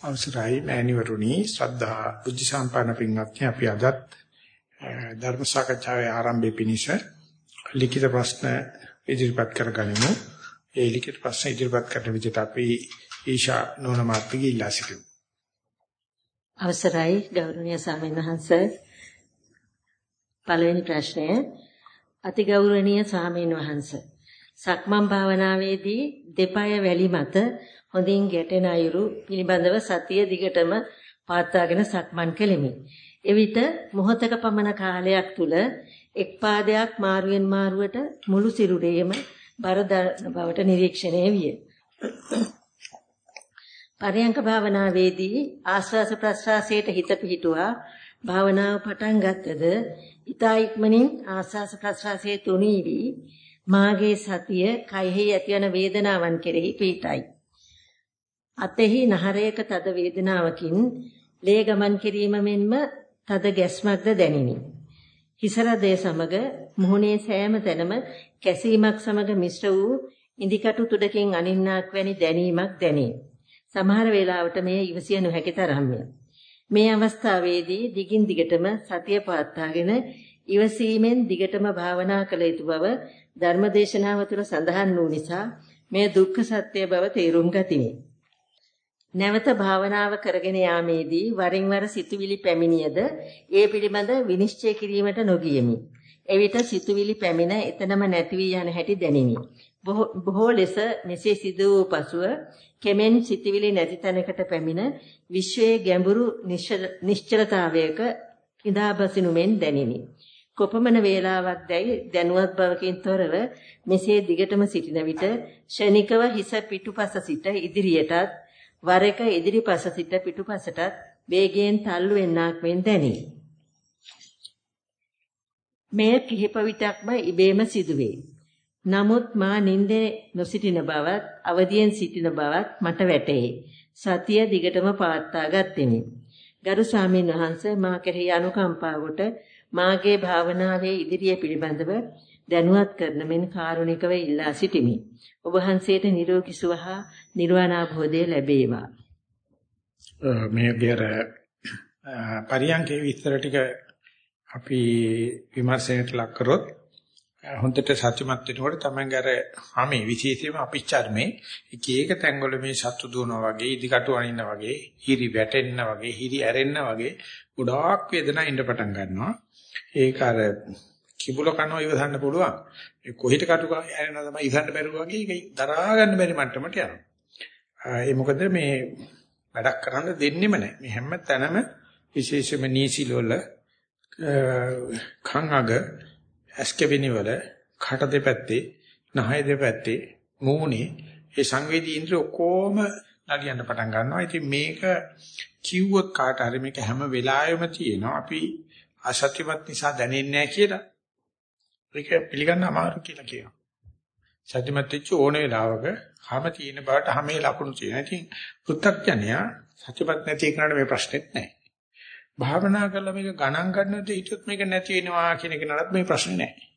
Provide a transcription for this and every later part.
අවසරයි මෑණිවරුනි ශ්‍රද්ධා බුද්ධ සම්පන්න පින්වත්නි අපි අදත් ධර්ම සාකච්ඡාවේ ආරම්භයේ පිණිස ලිඛිත ප්‍රශ්න ඉදිරිපත් කරගනිමු. ඒ ලිඛිත ප්‍රශ්න ඉදිරිපත් කරන විදිහට අපි ඊෂා නෝනමාත්ගේ ඉල්ලා සිටිමු. අවසරයි ගෞරවනීය ස්වාමීන් වහන්ස පළවෙනි ප්‍රශ්නය අතිගෞරවනීය ස්වාමීන් වහන්ස සක්මන් භාවනාවේදී දෙපය වැලි මත හොඳින් ගැටෙන අයුරු පිළිබඳව සතිය දිගටම පාත්වාගෙන සක්මන් කෙලිමි. එවිට මොහතක පමණ කාලයක් තුල එක් පාදයක් මාරුවෙන් මාරුවට මුළු සිරුරේම බර බවට නිරීක්ෂණය විය. පරයන්ක භාවනාවේදී ආස්වාස ප්‍රස්වාසයට හිත පිහිටුවා භාවනාව පටන් ගත්තද ඊතා ඉක්මනින් ආස්වාස ප්‍රස්වාසයේ තුනී වී මාගේ සතිය කයෙහි ඇතිවන වේදනාවන් කෙරෙහි පිහිටයි. අතෙහි නහරයක තද වේදනාවකින් ලේ ගමන් කිරීම මෙන්ම තද ගැස්මක්ද දැනිනි. හිසරදේ සමග මුහුණේ සෑම තැනම කැසීමක් සමග මිශ්‍ර වූ ඉදිකටු තුඩකින් අනින්නාක් වැනි දැනීමක් දැනේ. සමහර වෙලාවට මේ ඉවසිය නොහැකි තරම්ය. මේ අවස්ථාවේදී දිගින් දිගටම සතිය පවත්වාගෙන ඉවසීමෙන් දිගටම භාවනා කළ යුතු බව ධර්මදේශනාව තුළ සඳහන් වූ නිසා මේ දුක්ඛ සත්‍ය බව තේරුම් ගතිමි. නැවත භාවනාව කරගෙන යාමේදී වරින් වර සිතුවිලි පැමිණියද ඒ පිළිබඳ විනිශ්චය කිරීමට නොගියමි. එවිට සිතුවිලි පැමිණ එතනම නැති වී යන හැටි දැනිනි. බොහෝ ලෙස මෙසේ සිදු වූ පසුව කෙමෙන් සිතුවිලි නැති තැනකට පැමිණ විශ්වයේ ගැඹුරු නිශ්චලතාවයක ඉඳාබසිනු මෙන් දැනිනි. කොපමණ වේලාවක් දැයි දැනුවත් බවකින් තොරව මෙසේ දිගටම සිටින විට ෂණිකව හිස පිටුපස සිට ඉදිරියටත් වර එක ඉදිරිපස සිට පිටුපසටත් වේගයෙන් තල්ලු වෙන්නක් මෙන් දැනේ. මෙය කිහිප විටක්ම ඉබේම සිදුවේ. නමුත් මා නිින්දේ නොසිටින බවත් අවදියෙන් සිටින බවත් මට වැටහේ. සතිය දිගටම පවත්වා ගත්ෙමි. ගරු ස්වාමීන් වහන්සේ මා කෙරෙහි අනුකම්පා කොට මාගේ භාවනාවේ ඉදිරිය පිළිබඳව දැනුවත් කරන මෙන් කාරුණිකව ඉල්ලා සිටිමි. ඔබ වහන්සේට නිරෝගී සුව හා නිර්වාණ අවබෝධය ලැබේවා. මේ ගේර පරියන්කේ විස්තර ටික අපි විමර්ශනයට ලක් කරොත් හොඳට සත්‍යමත් වෙනකොට තමයි අර හැමේ විශේෂයෙන්ම අපිච්චර්මේ එක එක තැන්වල මේ සත්තු දුවනවා වගේ ඉදිකටු අනින්න වගේ හිරි වැටෙන්න වගේ හිරි ඇරෙන්න වගේ ගොඩාක් වේදනා ඉන්න පටන් ගන්නවා ඒක අර කිඹුල කනවා ඉවසන්න පුළුවන්. ඒ කොහෙට කටු ඇරෙනවා තමයි ඉවසන්න බැරුව වගේ ඒක දරා ගන්න බැරි මට්ටමට යනවා. ඒ මොකද මේ වැඩක් කරන්න දෙන්නෙම නැහැ. මේ හැම තැනම විශේෂයෙන්ම නීසිල වල කන් අග ඇස්කෙවිනි වල කට දෙපැත්තේ නහය දෙපැත්තේ මූණේ ඒ සංවේදී ඉන්ද්‍රිය ඔක්කොම නලියන්න පටන් ගන්නවා. ඉතින් මේක කිව්වොත් කාට හරි මේක හැම වෙලාවෙම තියෙනවා. අපි අසත්‍යමත් නිසා දැනෙන්නේ නැහැ කියලා. ඒක පිළිගන්න අමාරු කියලා කියනවා. සත්‍යමත් වෙච්ච ඕන වෙලාවක හැම තියෙන බවට හැමේ ලකුණු තියෙනවා. ඉතින් පෘථග්ජනයා සත්‍යමත් නැති එකනට මේ ප්‍රශ්නෙත් නැහැ. භාවනා කරලා මේක ගණන් ගන්නකොට හිතුවත් මේක නැති වෙනවා කියන එක නරත් මේ ප්‍රශ්නේ නැහැ.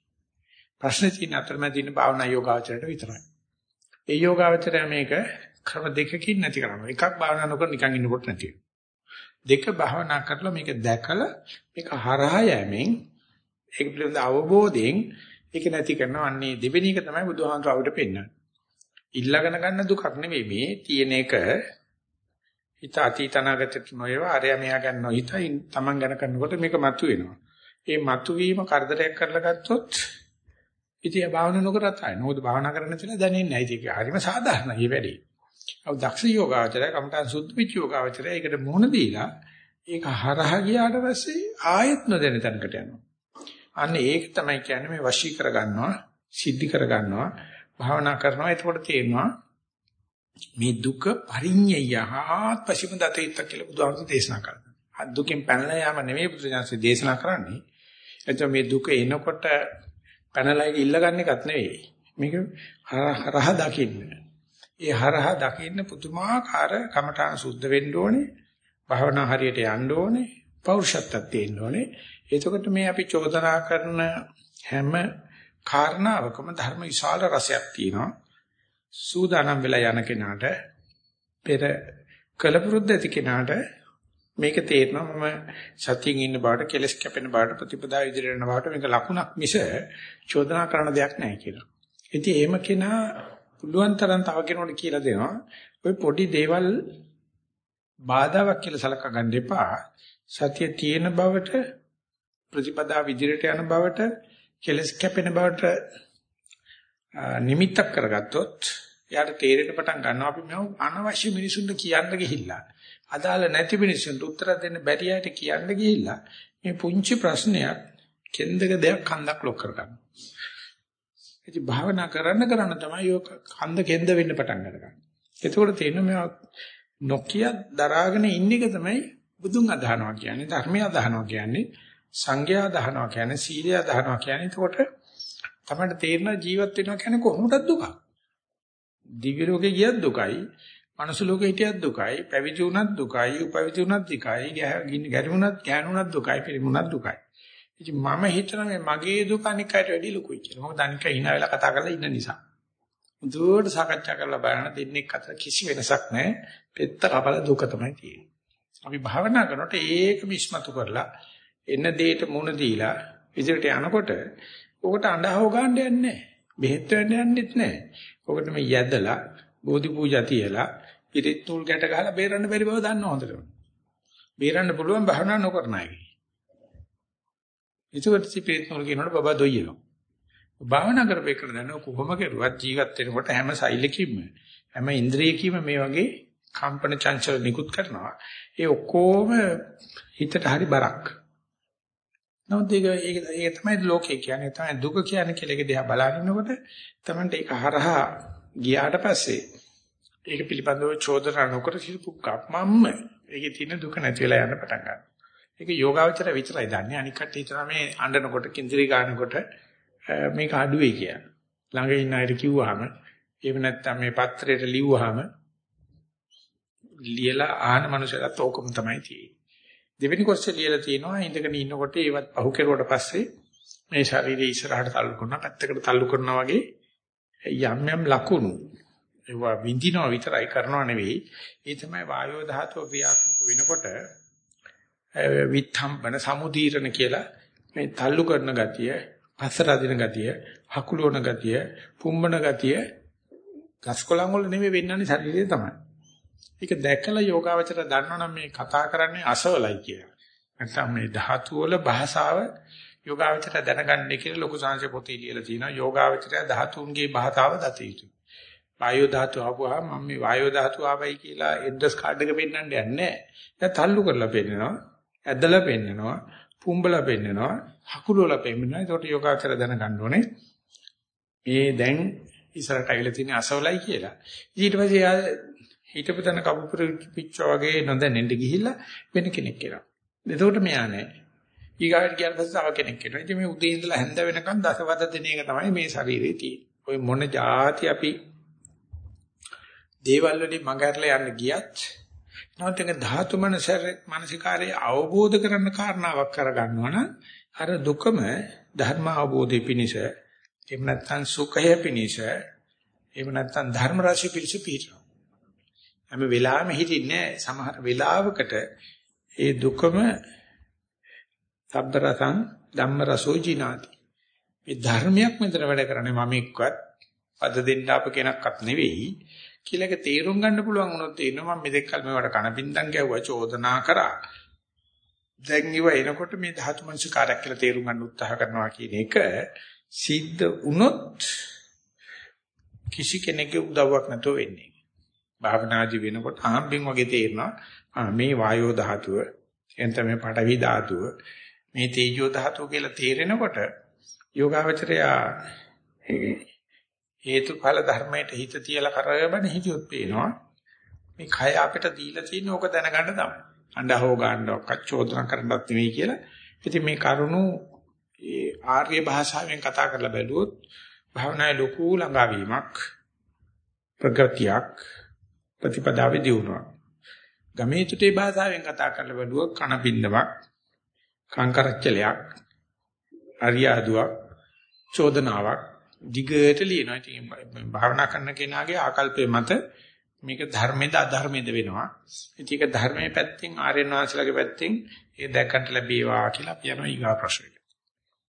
ප්‍රශ්නේ තියෙන අතරමැද ඉන්න භාවනා යෝගාවචරයට විතරයි. ඒ යෝගාවචරය මේක ක්‍රම දෙකකින් නැති කරනවා. එකක් භාවනා නොකර නිකන් ඉන්නකොට නැති වෙනවා. දෙක භාවනා කරලා මේක දැකලා මේක හරහා යෑමෙන් ඒක පිළිබඳ අවබෝධයෙන් ඒක නැති කරනවා. අන්නේ දෙවෙනි එක තමයි බුදුහාමර අපිට පෙන්වන්නේ. ඉල්ලගෙන ගන්න දුකක් නෙවෙයි මේ තියෙන එක හිත අතීත අනාගතයට නොයව අරයා මෙහා ගන්නවා හිතයි Taman ගැන කරනකොට මේක මතුවෙනවා. ඒ මතුවීම කරදරයක් කරලා ගත්තොත් ඉතින් භාවනා නොකරත් ආයි. මොකද භාවනා කරන්න කියලා දැනෙන්නේ නැහැ. ඒක හරිම සාධාරණයි මේ වැඩේ. අව දක්ෂ යෝගාවචරය කමඨාන් සුද්ධ පිච්ච යෝගාවචරය ඒකට මුහුණ දීලා ඒක හරහා ගියාට පස්සේ ආයෙත් නොදැන තැනකට යනවා. අන්න ඒක තමයි කියන්නේ මේ වශී කරගන්නවා, සිද්ධි කරගන්නවා, භාවනා කරනවා. එතකොට තේරෙනවා මේ දුක පරිඤ්ඤයහත් පසිම දතේත්ත කියලා බුදුහාමුදුරු දේශනා කරනවා. දුකෙන් පැනලා යාම නෙමෙයි බුදුසසුන දේශනා කරන්නේ. එතකොට මේ දුක එනකොට පැනලා ඉල්ලගන්න එකක් නෙවෙයි. මේක හරහා දකින්න. ඒ හරහා දකින්න පුදුමාකාර කමඨාන සුද්ධ වෙන්න ඕනේ. භාවනා හරියට යන්න ඕනේ. පෞරුෂත්වයක් තියෙන්න ඕනේ. එතකොට මේ අපි චෝදනා කරන හැම කාරණාවකම ධර්ම විශාල රසයක් තියෙනවා. සූදානම් වෙලා යන කෙනාට පෙර කලපුරුද්ද ඇති කෙනාට මේක තේරෙනවා මම සතියෙන් ඉන්න බාට කෙලස් කැපෙන බාට ප්‍රතිපදා ඉදිරියට යන බාට මේක ලකුණක් මිස චෝදනා කරන දෙයක් නැහැ කියලා. ඉතින් එහෙම කෙනා පුළුවන් තරම් තව කෙනෙකුට කියලා දෙනවා. ඔය පොඩි දේවල් බාධාවක් කියලා සලකා ගන්න එපා. සතිය තියෙන බවට ප්‍රතිපදා විදිහට යන බවට කෙලස් කැපෙන බවට නිමිත්තක් කරගත්තොත් එයාට තේරෙන්න පටන් ගන්නවා අපි මේ අනවශ්‍ය මිනිසුන්ට කියන්න ගිහිල්ලා අදාළ නැති මිනිසුන්ට උත්තර දෙන්න බැරි අයට කියන්න ගිහිල්ලා මේ පුංචි ප්‍රශ්නයක් කෙන්දක දෙයක් කන්දක් ලොක් කරගන්නවා. ඉතින් භාවනා කරන්න කරන්න තමයි ඔය කන්ද කෙන්ද වෙන්න පටන් ගන්න. එතකොට තේරෙනවා මේ නොකිය දරාගෙන ඉන්න එක තමයි බුදුන් අදහනවා කියන්නේ ධර්මය අදහනවා කියන්නේ සංඝයා අදහනවා කියන්නේ සීලය අදහනවා කියන්නේ එතකොට තමයි තේරෙන ජීවත් වෙනවා කියන්නේ කොහොමද දුක? දිව්‍ය ලෝකේ ගියත් දුකයි, මනුස්ස ලෝකේ හිටියත් දුකයි, පැවිදි වුණත් දුකයි, උපවිදි වුණත් දුකයි, ගැරුණත් ගෑනුණත් දුකයි, පිරිමුණත් දුකයි. ඉතින් මම හිතන මේ මගේ දුක අනික් අයට වැඩි ලොකුයි කියලා. මොකද අනික hina වෙලා කතා කරලා ඉන්න නිසා. දුවට සාකච්ඡා කරලා බලන දෙන්නෙක් අතර කිසි වෙනසක් නැහැ. පෙත්ත කපල දුක තමයි තියෙන්නේ. අපි භාවනා කරනකොට ඒක මිස්මතු කරලා එන දෙයට මුණ දීලා ඉදිරියට යනකොට ඔකට අඬහව ගන්න යන්නේ නැහැ. බෙහෙත් වෙන්න යන්නෙත් නැහැ. ඔකට මේ යැදලා බෝධි පූජා තියලා පිරිත් තුල් ගැට ගහලා බේරන්න බැරි බව දන්න හොඳට. බේරන්න පුළුවන් භාවනා නොකරන අය. ඒකට සිපිරිත් තුල් කියනකොට බබා දොයියනවා. භාවනා කරපේකන දන්න කොහොම කරුවත් ජීවත් වෙනකොට හැම සෛලකින්ම හැම ඉන්ද්‍රියකින්ම මේ වගේ කම්පන චංචල නිකුත් කරනවා. ඒ ඔක්කොම හිතට හරි බරක්. නමුත් ඒක ඒක තමයි ලෝකේ කියන්නේ තමයි දුක කියන්නේ කියලා එක දිහා බලනකොට තමයි ඒක හරහා ගියාට පස්සේ ඒක පිළිබඳව චෝදනා නොකර සිටපු කම්මම ඒකේ තියෙන දුක නැති වෙලා යන්න පටන් ගන්නවා. ඒක යෝගාවචර විතරයි දන්නේ. අනික කට්ටිය හිතනවා මේ අඬනකොට කිඳිරි ගන්නකොට මේක අඩුවේ කියලා. ළඟ ඉන්න අයට කිව්වහම එහෙම නැත්නම් මේ පත්‍රයට ලිව්වහම ලියලා ආන මනුස්සයලත් ඕකම තමයි තියෙන්නේ. දෙවෙනි කොටසේ ලියලා තියෙනවා ඉඳගෙන ඉන්නකොට ඒවත් පහු කෙරුවට පස්සේ මේ ශරීරය ඉස්සරහට තල්ලු කරනවා පැත්තකට තල්ලු කරනවා වගේ යම් යම් ලකුණු ඒවා විඳිනවා විතරයි කරනවා නෙවෙයි ඒ තමයි වායෝ ධාතුව ක්‍රියාත්මක වෙනකොට විත්තම්බන සමුදීරණ කියලා මේ තල්ලු කරන ගතිය පස්සට අදින ගතිය හකුලවන ගතිය පුම්බන ගතිය ගස්කොලන් වල නෙමෙයි වෙන්නන්නේ ශරීරයේ තමයි ඒක දැකලා යෝගාවචර දන්නවනම් මේ කතා කරන්නේ අසවලයි කියලා. නැත්නම් මේ ධාතු වල භාෂාව යෝගාවචර දැනගන්නේ කියලා ලොකු සංශය පොතේ ලියලා තියෙනවා. යෝගාවචරය ධාතුන්ගේ භාෂාව දත යුතුයි. වායෝ ධාතු ආපුවා මම මේ වායෝ ධාතු ආවයි කියලා ඇඩ්‍රස් කාඩ් එක පෙන්නන්න යන්නේ නැහැ. දැන් තල්ලු කරලා පෙන්නනවා. ඇදලා පෙන්නනවා. පුම්බලා පෙන්නනවා. හකුලවලා පෙන්නනවා. ඒකට යෝගාවචර දැනගන්න ඕනේ. මේ දැන් ඉස්සරට ඇවිල්ලා තියෙන අසවලයි කියලා. ඊට පස්සේ හිතපු තැන කපුපුර පිච්චා වගේ නොදැනෙන්න ගිහිල්ලා වෙන කෙනෙක් කියලා. එතකොට මෙයා නෑ. ඊගාට කියන පස්සේ තව කෙනෙක් කියනවා. ඉතින් මේ උදේ ඉඳලා හැන්ද වෙනකන් දසවද දින එක තමයි මේ ශරීරේ තියෙන්නේ. ඔය මොන જાති අපි දේවල් වලින් මඟහැරලා යන්න ගියත් නැවතක ධාතු මනසර මානසිකාරයේ අවබෝධ කරන්න කාරණාවක් කරගන්නවා නම් අර දුකම ධර්ම අවබෝධය පිණිස එහෙම නැත්නම් සුඛය පිණිස එහෙම නැත්නම් ධර්ම රාශිය පිණිස පිටනවා. හැම වෙලාවෙම හිටින්නේ සමහර වෙලාවකට ඒ දුකම සබ්බ රසං ධම්ම රසෝ ජිනාති. මේ ධර්මයක් මෙතන වැඩ කරන්නේ මම එක්කවත් පද දෙන්න අප කෙනක්වත් නෙවෙයි කියලාක තේරුම් ගන්න පුළුවන් වුණොත් තේරෙනවා මම මෙතෙක් කල මේවට කනපින්දම් ගැව්වා චෝදනා කරා. දැන් ඉව එනකොට මේ ධාතු මනසිකාරයක් කියලා තේරුම් ගන්න උත්සාහ කරනවා කියන එක සිද්ධ වුණොත් කිසි කෙනෙකුගේ උදව්වක් නැතුව වෙන්නේ. භාවනාදි වෙනකොට ආම්බෙන් වගේ තේරෙනවා මේ වායෝ ධාතුව එතන මේ පඨවි ධාතුව මේ තේජෝ ධාතුව කියලා තේරෙනකොට යෝගාවචරය හේතුඵල ධර්මයට හිත තියලා කරගෙන හිතියොත් පේනවා මේ කය අපිට දීලා තියෙන ඕක දැනගන්න තමයි. අඬහව ගන්නවක් චෝදනා කරන්නත් නෙවෙයි කියලා. ඉතින් මේ කරුණු ඒ ආර්ය භාෂාවෙන් කතා කරලා බැලුවොත් භාවනායේ ලොකු ළඟාවීමක් ප්‍රගතියක් ප්‍රතිපදාවේ දියුණුවක්. ගමේ තුටේ භාෂාවෙන් කතා කරලා බැලුවොත් කන බින්දමක්, කංකරච්චලයක්, අරියාදුවක්, චෝදනාවක් දිගට ලියනවා. ඉතින් භාවනා කරන කෙනාගේ ආකල්පයේ මත මේක ධර්මෙද අධර්මෙද වෙනවා. ඉතින් ඒක ධර්මයේ පැත්තෙන් ආර්යයන් වහන්සේලාගේ පැත්තෙන් ඒ දැක්කට ලැබේවා කියලා අපි යනවා ඊගා ප්‍රශ්නෙට.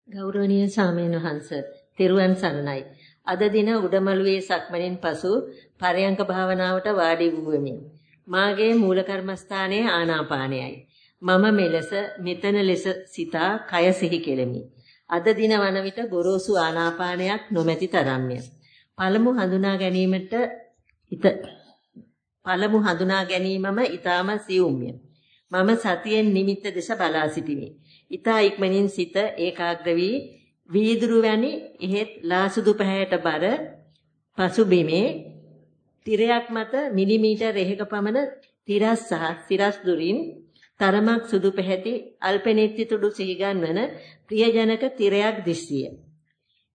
ගෞරවනීය සාමීන් වහන්ස තෙරුවන් සරණයි. අද දින උඩමළුවේ සක්මණෙන් පසු පරයන්ක භාවනාවට වාඩි වූෙමි. මාගේ මූල කර්මස්ථානයේ ආනාපානයයි. මම මෙලෙස මෙතන ලෙස සිතා කය සිහි කෙලෙමි. අද දින වන විට ගොරෝසු ආනාපානයක් නොමැති තරම්ය. පළමු හඳුනා ගැනීමට ඉත පළමු හඳුනා ගැනීමම ඊටම සියුම්ය. මම සතියෙන් නිමිත්ත දෙස බලා සිටිමි. ඊතා ඉක්මනින් සිත ඒකාග්‍ර වී වීදුරු වැනි එහෙත් ලාසුදු පැහැයට බර පසුබිමේ තිරයක් මත මිලිමීටර් එකක පමණ තිරස් සහ සිරස් දුරින් තරමක් සුදු පැහැති අල්පෙනෙත්ති තුඩු සිහිගන්වන ප්‍රියජනක තිරයක් දිස්සිය.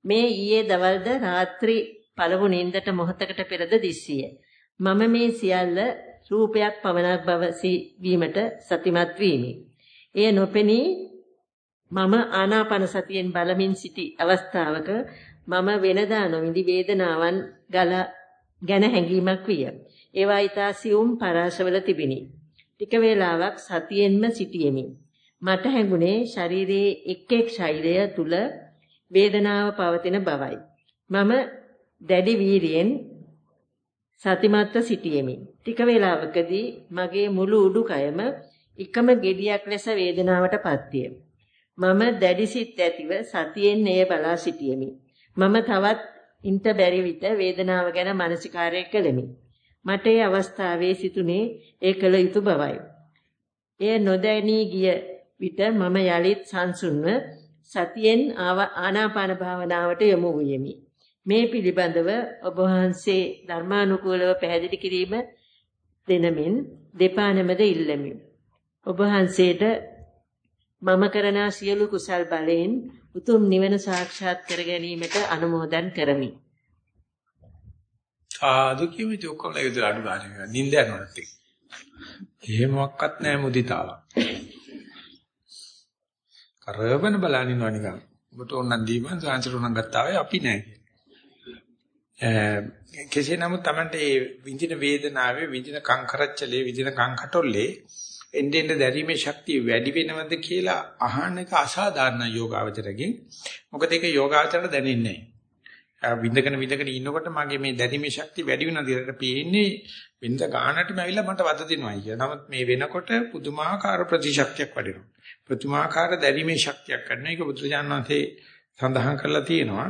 මේ ඊයේ දවල්ද රාත්‍රී පළමු නින්දට මොහොතකට පෙරද දිස්සිය. මම මේ සියල්ල රූපයක් පමණක් බව වීමට සතිමත් වීමි. එය නොපෙනී මම ආනාපාන සතියෙන් බලමින් සිටි අවස්ථාවක මම වෙනදා නොවිඳි වේදනාවන් ගල ගැන හැඟීමක් විය. ඒවා ඊතා සියුම් පරාශවල තිබිනි. ටික වේලාවක් සතියෙන්ම සිටියෙමි. මට හැඟුණේ ශරීරයේ එක් එක් ශෛලය තුල වේදනාව පවතින බවයි. මම දැඩි වීරියෙන් සතිමත්ව සිටියෙමි. ටික වේලාවකදී මගේ මුළු උඩුකයම එකම gediyak ලෙස වේදනාවටපත් විය. මම දැඩිසිත ඇතිව සතියෙන් එය බලා සිටියෙමි. මම තවත් ඉන්ට බැරි විට වේදනාව ගැන මානසිකාරය කළෙමි. මට ඒ අවස්ථාවේ සිතුනේ ඒ කළ යුතු බවයි. එය නොදැනී ගිය විට මම යලිත් සංසුන්ව සතියෙන් ආනාපාන භාවනාවට යොමු වූයෙමි. මේ පිළිබඳව ඔබ වහන්සේ ධර්මානුකූලව පැහැදිලි කිරීම දෙනමින් දෙපා නැමද ඉල්ලමි. ඔබ වහන්සේට මම කරන සියලු කුසල් බලයෙන් උතුම් නිවන සාක්ෂාත් කර ගැනීමට අනුමෝදන් කරමි. ආදු කිවිති ඔක්කොම ලැබෙද අඩු ගන්න. නිින්ද යනවත් එක්ක. එහෙමවත් නැහැ මුදිතාවක්. කරවන බලනිනවා නිකන්. ඔබට ඕනනම් දීමන් සාංශර උනන් ගත්තා වෙයි අපි නැහැ. කෙසේ නමුත් Tamante මේ විඳින වේදනාවේ විඳින කංකරච්චලේ විඳින කංකටොල්ලේ එන්නේ එන්නේ දැරීමේ ශක්තිය වැඩි වෙනවද කියලා අහන එක අසාධාරණ යෝගාවචරකින්. මොකද ඒක යෝගාවචරයට දැනෙන්නේ නැහැ. විඳගෙන විඳගෙන ඉන්නකොට මගේ මේ දැරීමේ ශක්තිය වැඩි වෙනවා කියලා පේන්නේ විඳ ගන්නටම ඇවිල්ලා මට වද දෙනවායි කියලා. නමුත් මේ වෙනකොට පුදුමාකාර ප්‍රතිශක්තියක් වැඩෙනවා. පුදුමාකාර දැරීමේ ශක්තියක් ගන්න එක බුදුජානනාථේ සඳහන් කරලා තියෙනවා.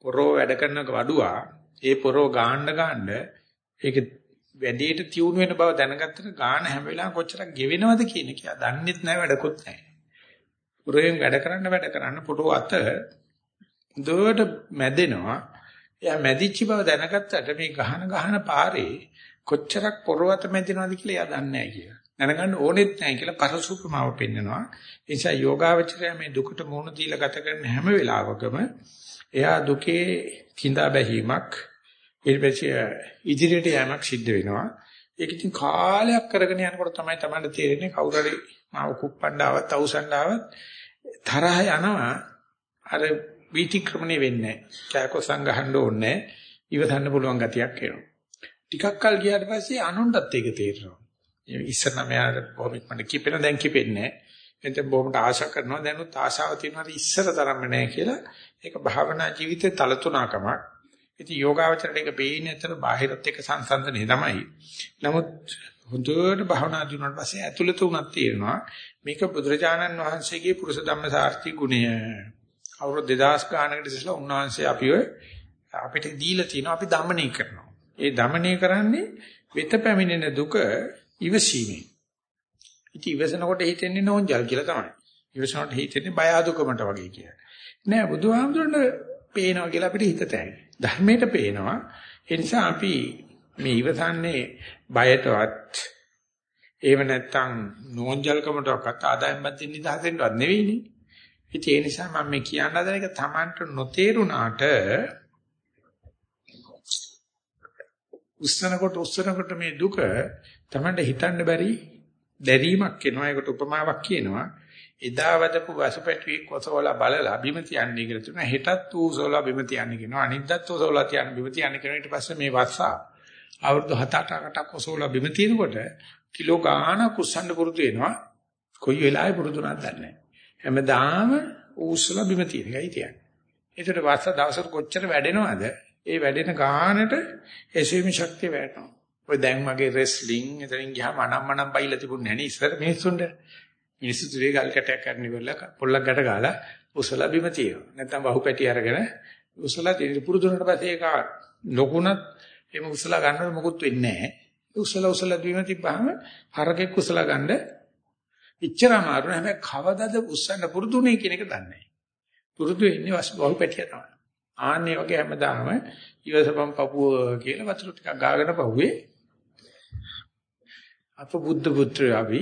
පොරෝ වැඩ කරන වඩුවා ඒ පොරෝ ගාන්න ගාන්න ඒක වැඩේට තියුණු වෙන බව දැනගත්තට ගාන හැම වෙලාවෙම කොච්චරක් ගෙවෙනවද කියන එක දන්නෙත් නැහැ වැඩකුත් නැහැ. පුරයෙන් වැඩ කරන්න වැඩ කරන්න පොටෝ අත දුවට මැදෙනවා. එයා මැදිච්ච බව දැනගත්තට මේ ගහන ගහන පාරේ කොච්චරක් පොරවත මැදිනවද කියලා එයා දන්නේ නැහැ කියලා. දැනගන්න ඕනෙත් නැහැ කියලා පරසුපමාව පෙන්නනවා. ඒ නිසා යෝගාවචරය මේ දුකට මුහුණ දීලා ගත කරන හැම වෙලාවකම එයා දුකේ කිඳා බැහිමක් ඊට පස්සේ ඉදිරියට යamak සිද්ධ වෙනවා. ඒක ඉතින් කාලයක් කරගෙන යනකොට තමයි Tamanට තේරෙන්නේ කවුරු හරි මාව කුප්පණ්ඩාවත් අවසන්ඩාවත් තරහ යනවා. අර වීතික්‍රමණය වෙන්නේ නැහැ. කෑකො සංගහන්න ඕනේ ඉවසන්න පුළුවන් ගතියක් එනවා. ටිකක් කල් ගියාට පස්සේ අනුන්ටත් ඒක තේරෙනවා. ඉස්සර නම් යාර බොහොම මට කිපෙන දැන් කිපෙන්නේ නැහැ. එතෙන් බොහොමට ආශා කරනවා දැනුත් ආශාව තියෙනවා ඉස්සර තරම්ම නැහැ කියලා. ඒක භාවනා ජීවිතේ තලතුණකමක්. ඉතින් යෝගාවචරයට ඒක බේින්නේ ඇතර බාහිරත් එක්ක සංසන්දනේ තමයි. නමුත් හොඳට භවනා දිනුවට පස්සේ ඇතුළත උනක් තියෙනවා. මේක බුදුරජාණන් වහන්සේගේ පුරුෂ ධම්ම සාර්ථි ගුණය. අවුරුදු 2000 ගානකට ඉස්සෙල්ලා උන්වහන්සේ අපිව අපිට දීලා තිනවා අපි দমনය කරනවා. ඒ দমনය කරන්නේ වෙත පැමිණෙන දුක ඉවසීමෙන්. ඉතින් ඉවසනකොට හිතෙන්නේ නෝන්ජල් කියලා තමයි. ඉවසනකොට හිතෙන්නේ බය අදුකමට වගේ කියලා. නෑ බුදුහාමුදුරනේ පේනවා කියලා අපිට හිතට ඇයි. ධර්මයට පේනවා. ඒ නිසා අපි මේ ඉවසන්නේ බයටවත් ඒව නැත්තම් නෝන්ජල්කමටවත් ආදායම්පත් දෙන්න නිදහසෙන්වත් නෙවෙයිනේ. ඉතින් ඒ නිසා මම මේ කියන්න හදන එක Tamanට නොතේරුණාට උස්සනකොට උස්සනකොට මේ දුක Tamanට හිතන්න බැරි දැරීමක් එනවා. ඒකට උපමාවක් කියනවා. එදා වදපු වසුපැටුවේ කොසවලා බලලා බිම තියන්නේ කියලා තුන හෙටත් ඌසෝලා බිම තියන්නේ කියනවා අනිද්දාත් ඌසෝලා තියන්නේ බිම තියන්නේ කියන ඊට පස්සේ මේ වස්සා අවුරුදු 7-8කට කොසෝලා බිම තියෙනකොට කිලෝ ගාන කුස්සන්න පුරුදු වෙනවා. කොයි වෙලාවෙ පුරුදු නැද්ද නැහැ. හැමදාම ඌස්සලා බිම තියෙන එකයි තියන්නේ. ඒකට වස්ස දවසට කොච්චර වැඩෙනවද? ඒ වැඩෙන ගානට එසවීම ශක්තිය වැඩෙනවා. ඔය දැන් මගේ රෙස්ලිං එතනින් ගියාම අනම්මනම් බයිලා තිබුණේ නැහැ නේ ඉස්සර මිනිස්සුන්ට. මිනිස්සු තුරේ ගල් කැටයක් කරන්න ඉවරලා පොල්ලක් ගැට ගාලා උසලා බිම තියෙනවා. නැත්නම් වහු පැටි අරගෙන උසලා තියෙන පුරුදුනට පස්සේ ඒක ලොකුණත් එමු උසලා ගන්නකොට මොකුත් වෙන්නේ නැහැ. උසලා උසලා බිම තිබ්බහම හරකෙක් උසලා ගන්න ඉච්චර අමාරු නෑ. හැබැයි කවදද උස්සන්න පුරුදුනේ කියන එක දන්නේ නැහැ. පුරුදු වෙන්නේ වහු පැටිය තමයි. ආන්නේ වගේ හැමදාම ඉවසපම් පපුව කියලා වතුර ටිකක් ගාගෙන පහුවේ අප බුද්ධ පුත්‍රයෝ අපි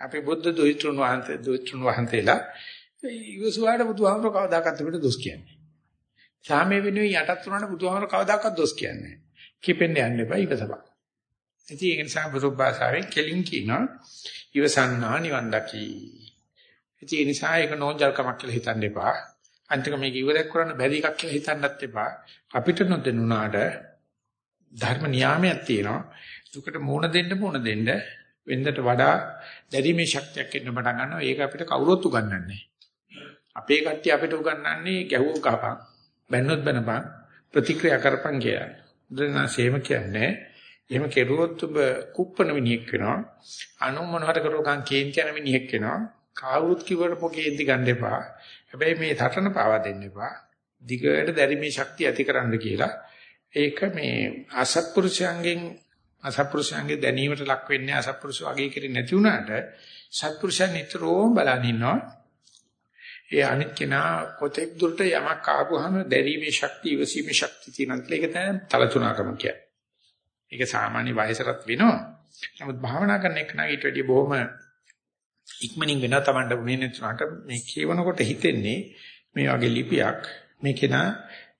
අපි බුද්ධ දොයිත්‍රුන් වහන්සේ දොයිත්‍රුන් වහන්සේලා ඉවසුවාට බුදුහාමර කවදාකවත් අපිට දොස් කියන්නේ. සාමයේ වෙනුවෙන් යටත් වුණාට බුදුහාමර කවදාකවත් දොස් කියන්නේ නැහැ. කිපෙන්න යන්න එපා ඉවසපන්. ඉතින් ඒක නිසා බුදු භාෂාවෙන් කෙලින් කියනවා ඉවසන්නා නිවන් දකි. ඉතින් ඒ නිසා ඒක නෝන්ජල්කමක් කියලා හිතන්න එපා. අන්තික මේක ඉවරයක් කරන්න බැරි එකක් කියලා හිතන්නත් එපා. අපිට නොදෙනුනාට ධර්ම නියාමයක් තියෙනවා. දුකට මුණ දෙන්න මුණ දෙන්න වෙන්දට වඩා දැරීමේ ශක්තියක් එන්න පටන් ගන්නවා. ඒක අපිට කවුරුත් උගන්වන්නේ අපේ කට්ටිය අපිට උගන්වන්නේ ගැහුව ගහපන්, බැන්නොත් බැනපන්, ප්‍රතික්‍රියා කරපන් කියලා. බුදුනාසේම කියන්නේ එහෙම කෙරුවොත් ඔබ කුප්පන මිනිහෙක් වෙනවා. අනු මොනවට කරුවකන් කේන්ති යන මිනිහෙක් වෙනවා. කවුරුත් කිව්වට පොකේන්ති ගන්න එපා. හැබැයි මේ සටන පාවා දෙන්න එපා. දිගට දැරීමේ ශක්තිය ඇතිකරන්න කියලා. ඒක මේ අසත්පුරුෂයන්ගෙන් අසත්පුරුෂයන්ගේ දැනීමට ලක් වෙන්නේ අසත්පුරුෂෝ අගේ කෙරේ නැති වුණාට සත්පුරුෂයන් නිතරම බලන් ඉන්නවා. ඒ අනිත් කෙනා කොතෙක් දුරට යමක් ආපුවාම දැරීමේ ශක්තිය, ඉවසීමේ ශක්තිය තියෙනවා කියලා ඒක තමයි තලතුණකම කියන්නේ. ඒක සාමාන්‍ය වයසටත් වෙනවා. නමුත් භාවනා කරන එක නම් ඊට වැඩිය බොහොම ඉක්මනින් වෙනවා Tamanට උනේ නැතුණාට මේ කියවනකොට හිතෙන්නේ මේ වගේ ලිපියක් මේ කෙනා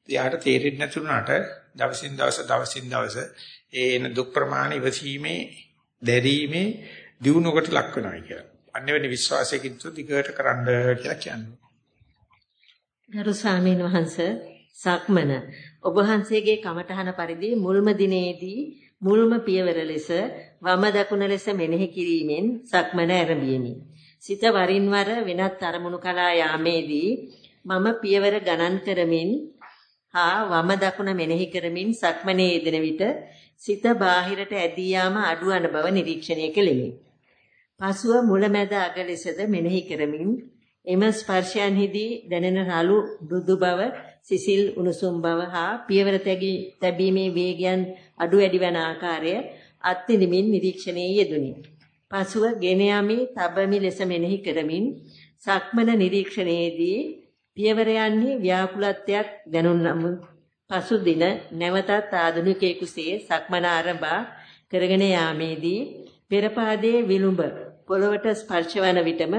එයාට තේරෙන්නේ නැතුණාට දවසින් දවස දවසින් දවස ඒ එන දුක් ප්‍රමාණ ඉවසීමේ දැරීමේ දියුණුවකට ලක් වෙනවා කියලා. අන්‍යවෙනි විශ්වාසයකින් දිගට කරන්න කියලා කියන්නේ. ගරු ස්වාමීන් වහන්සේ සක්මන ඔබ වහන්සේගේ කමඨහන පරිදි මුල්ම දිනේදී මුල්ම පියවර ලෙස වම දකුණ ලෙස මෙනෙහි කිරීමෙන් සක්මන ආරම්භියෙමි. සිත වරින් වර වෙනත් අරමුණු කලා යාමේදී මම පියවර ගණන් කරමින් හා වම දකුණ මෙනෙහි කරමින් සක්මනේ යෙදෙන විට සිත බාහිරට ඇදී යාම අඩුවන බව නිරීක්ෂණය කෙලිමි. පසුව මුලැමැද අග ලෙසද මෙනෙහි කරමින් එම ස්පර්ශයන්හිදී දැනෙන රළු මෘදු බව, සිසිල් උණුසුම් බව හා පියවර තැබීමේ වේගයන් අඩු වැඩි වන ආකාරය අත්විඳිමින් නිරීක්ෂණයේ යෙදුනි. පසුව ගෙන යමි, තබමි ලෙස මෙනෙහි කරමින් සක්මන නිරීක්ෂණයේදී පියවරයන්හි ව්‍යාකුලත්වයක් දැනුන නමුත් පසු දින නැවතත් ආධුනිකයෙකුසේ සක්මන ආරම්භ කරගෙන යාමේදී පෙර පාදයේ විලුඹ පොළවට ස්පර්ශ වන විටම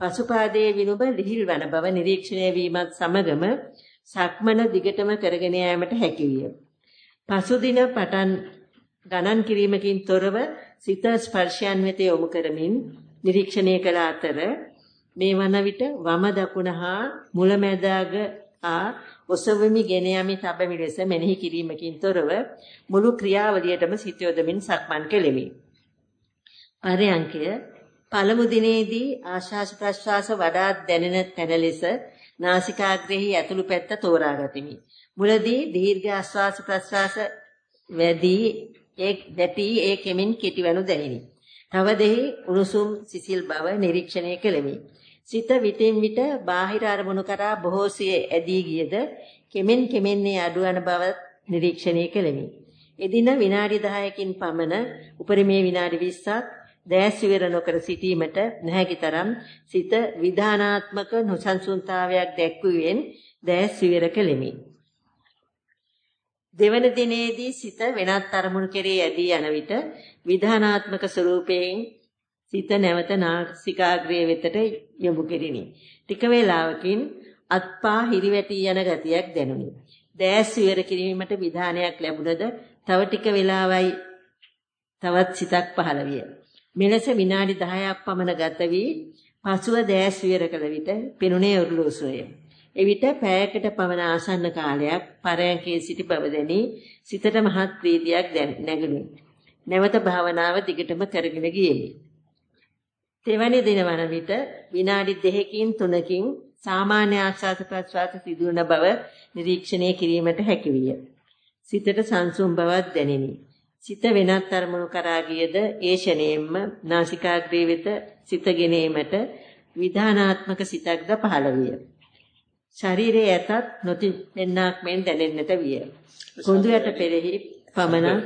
පසු පාදයේ විලුඹ ලිහිල් වන බව නිරීක්ෂණය වීමත් සමගම සක්මන දිගටම කරගෙන යාමට හැකි විය. පසු දින පටන් ගණන් කිරීමකින් තොරව සිත ස්පර්ශයන් වෙත යොමු කරමින් නිරීක්ෂණය කළ අතර මේ වන විට වම දකුණ හා මුලැමැදාග ආ ඔසවමි ගෙන යමි තබමි ලෙස මෙනෙහි කිරීමකින් තොරව මුළු ක්‍රියාවලියටම සිත යොදමින් සක්මන් කෙලෙමි. පරයන්කය පළමු දිනේදී ආශාස ප්‍රශ්වාස වඩාත් දැනෙන තැන ලෙස නාසිකාග්‍රෙහි ඇතුළු පැත්ත තෝරා ගතිමි. මුලදී දීර්ඝ ආශ්වාස ප්‍රශ්වාස වැඩි ඒ දැටි ඒ කෙමින් කෙටිවනු දැනිනි. තව දෙහි උණුසුම් සිසිල් බව නිරීක්ෂණය කෙලෙමි. සිත විටින් විට බාහිර අරමුණු කරා බොහෝසිය ඇදී ගියද කෙමෙන් කෙමෙන්නේ අඩුවන බව නිරීක්ෂණය කෙලෙමි. එදින විනාඩි 10කින් පමණ උපරිමේ විනාඩි 20ක් දැස් විවර නොකර සිටීමට නැහැකි තරම් සිත විධානාත්මක නොසන්සුන්තාවයක් දැක්වුවෙන් දැස් විවර කෙලෙමි. දෙවන දිනේදී සිත වෙනත් අරමුණු කෙරේ ඇදී යන විට විධානාත්මක ස්වરૂපයෙන් සිත නැවත නාසිකාග්‍රය වෙතට යොමු කෙරිනි. ටික වේලාවකින් අත්පා හිරිවැටි යන ගතියක් දැනුනි. දෑස් විවර කිරීමට විධානයක් ලැබුණද තව ටික වේලාවයි තවත් සිතක් පහළ විය. මෙලෙස විනාඩි 10ක් පමණ ගත වී පසුව දෑස් විවර කළ විට පෙනුනේ ඔරලෝසුවය. එවිට පැයකට පමණ ආසන්න කාලයක් පරයන්කේ සිටි බව දැනි සිතට මහත් ප්‍රීතියක් නැගුණි. නැවත භාවනාව දිගටම කරගෙන ගියෙමි. තෙවැනි දිනවන විට විනාඩි 2කින් 3කින් සාමාන්‍ය ආශ්වාස ප්‍රශ්වාස සිදුවන බව නිරීක්ෂණය කිරීමට හැකි විය. සිතට සංසුම් බවක් දැනිනි. සිත වෙනත් අරමුණු කරා ගියද ඒ ෂණයෙන්ම නාසිකාග්‍රේ වෙත සිත ගෙනීමට විධානාත්මක සිතක්ද පහළ විය. ශරීරයේ ඇතත් නොතිබෙන්නක් මෙන් දැනෙන්නට විය. කුඳුයට පෙරෙහි පමණ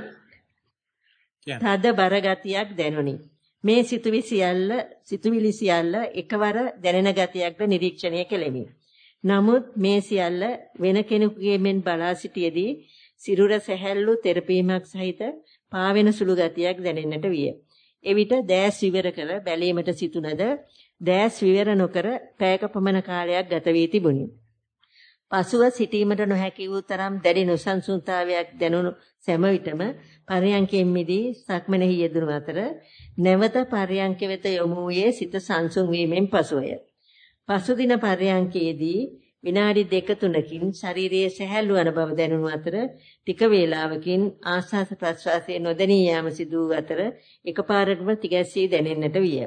තද බර ගතියක් දැනුනි. මේ සිතුවි සියල්ල සිතුවිලි සියල්ල එකවර දැනෙන ගතියක්ද නිරීක්ෂණය කෙලෙමි. නමුත් මේ සියල්ල වෙන කෙනෙකුගේ මෙන් බලා සිටියේදී සිරුර සැහැල්ලු තෙරපීමක් සහිත පාවෙන සුළු ගතියක් දැනෙන්නට විය. එවිට දෑස් විවර කර බැලීමට සිටුනද දෑස් විවර නොකර පැයක පමණ කාලයක් ගත වී තිබුණි. පසුව සිටීමට නොහැකි වූ තරම් දැඩි නොසන්සුන්තාවයක් දැනුණු සෑම විටම පරයන්කෙන් මිදී සක්මනෙහි යෙදුණු අතර නැවත පරයන්ක වෙත යොමු වූයේ සිත සංසුන් වීමෙන් පසුය. පසුදින පරයන්කේදී විනාඩි දෙක තුනකින් ශරීරයේ සැහැල්ලු වන බව දැනුණු අතර ටික වේලාවකින් ආස්වාස ප්‍රස්වාසයේ නොදැනී යාම සිදු වූ අතර එකපාරටම තිගැස්සී දැනෙන්නට විය.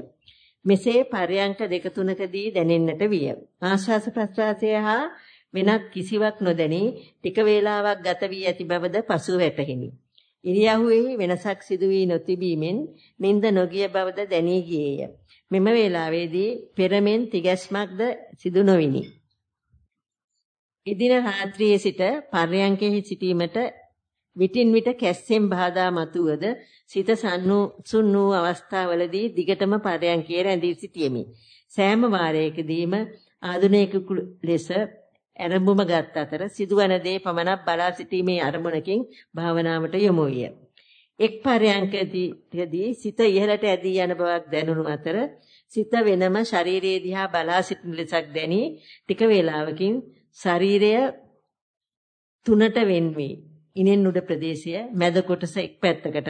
මෙසේ පරයන්ක දෙක තුනකදී දැනෙන්නට විය. ආස්වාස ප්‍රස්වාසය හා වෙනත් කිසිවක් නොදැනී ටික වේලාවක් ගත වී ඇති බවද පසුව වැටහිනි. ඉරියව්වේ වෙනසක් සිදු වී නොතිබීමෙන් නිින්ද නොගිය බවද දැනී ගියේය. මෙම වේලාවේදී පෙරමෙන් තිගැස්මක්ද සිදු නොවිනි. එදින රාත්‍රියේ සිට පර්යංකෙහි සිටීමට විටින් විට කැස්සෙන් බාධා මතුවද සිත සන්නුසුන් වූ අවස්ථාවලදී දිගටම පර්යංකයේ රැඳී සිටියෙමි. සෑම වාරයකදීම ආධුනික ලෙස ආරම්භම ගත් අතර සිදුවන දේ පමණක් බලා සිටීමේ අරමුණකින් භාවනාවට යොමු විය. එක් පර්යංකදී සිත ඉහළට ඇදී යන බවක් දැනුණු අතර සිත වෙනම ශරීරයේ දිහා බලා සිටින ලෙසක් දැනි ටික වේලාවකින් ශරීරය තුනට වෙන්වී ඉනෙන් උඩ ප්‍රදේශය මැද කොටස එක් පැත්තකටත්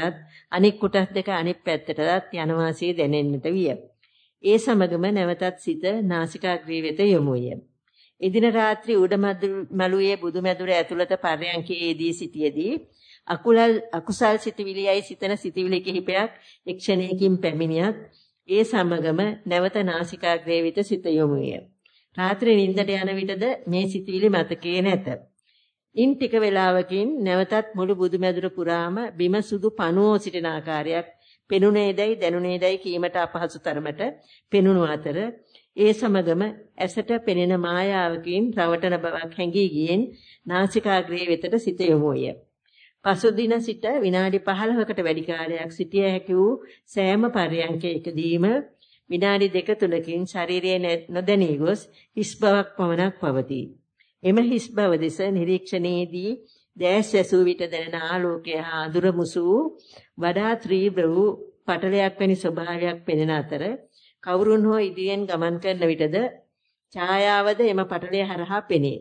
අනෙක් කොටස් දෙක අනෙක් පැත්තටත් යන වාසිය දැනෙන්නට විය. ඒ සමගම නැවතත් සිත නාසිකාග්‍රේ වෙත යොමු විය. එදින රාත්‍රී උඩ මළුවේ බුදුමැදුර ඇතුළත පර්යංකයේදී සිටියේදී අකුලල් අකුසල් සිතවිලියයි සිතන සිතවිලි කිහිපයක් එක්ෂණයකින් පැමිණියත් ඒ සමගම නැවත නාසිකාග්‍රේ වෙත සිත යොමු විය. රාත්‍රී නිින්දට යන විටද මේ සිතුවිලි මතකයේ නැත. ඉන් ටික වේලාවකින් නැවතත් මුළු බුදුමැදුර පුරාම බිම සුදු පණුවෝ සිටින ආකාරයක් පෙනුනේදයි දැනුනේදයි කීමට අපහසු තරමට පෙනුණු අතර ඒ සමගම ඇසට පෙනෙන මායාවකින් රවටන බවක් හැඟී ගියෙන් නාසිකාග්‍රේ වෙතට සිත යොමුය. පසුදින සිට විනාඩි 15කට වැඩි කාලයක් සිටිය හැකි වූ සෑම පරයන්කයකදීම විනාඩි දෙක තුනකින් ශරීරයේ නොදැනී ගොස් හිස් බවක් පමණක් පවතී. එම හිස් බව දෙස නිරීක්ෂණයේදී දැස් ඇසූ විට දැනෙන ආලෝකය හා අඳුර මුසු වඩා ත්‍රීව්‍ර වූ පටලයක් වැනි ස්වභාවයක් පෙනෙන අතර කවුරුන් හෝ ඉදිරියෙන් ගමන් කරන විටද ඡායාවද එම පටලය හරහා පෙනේ.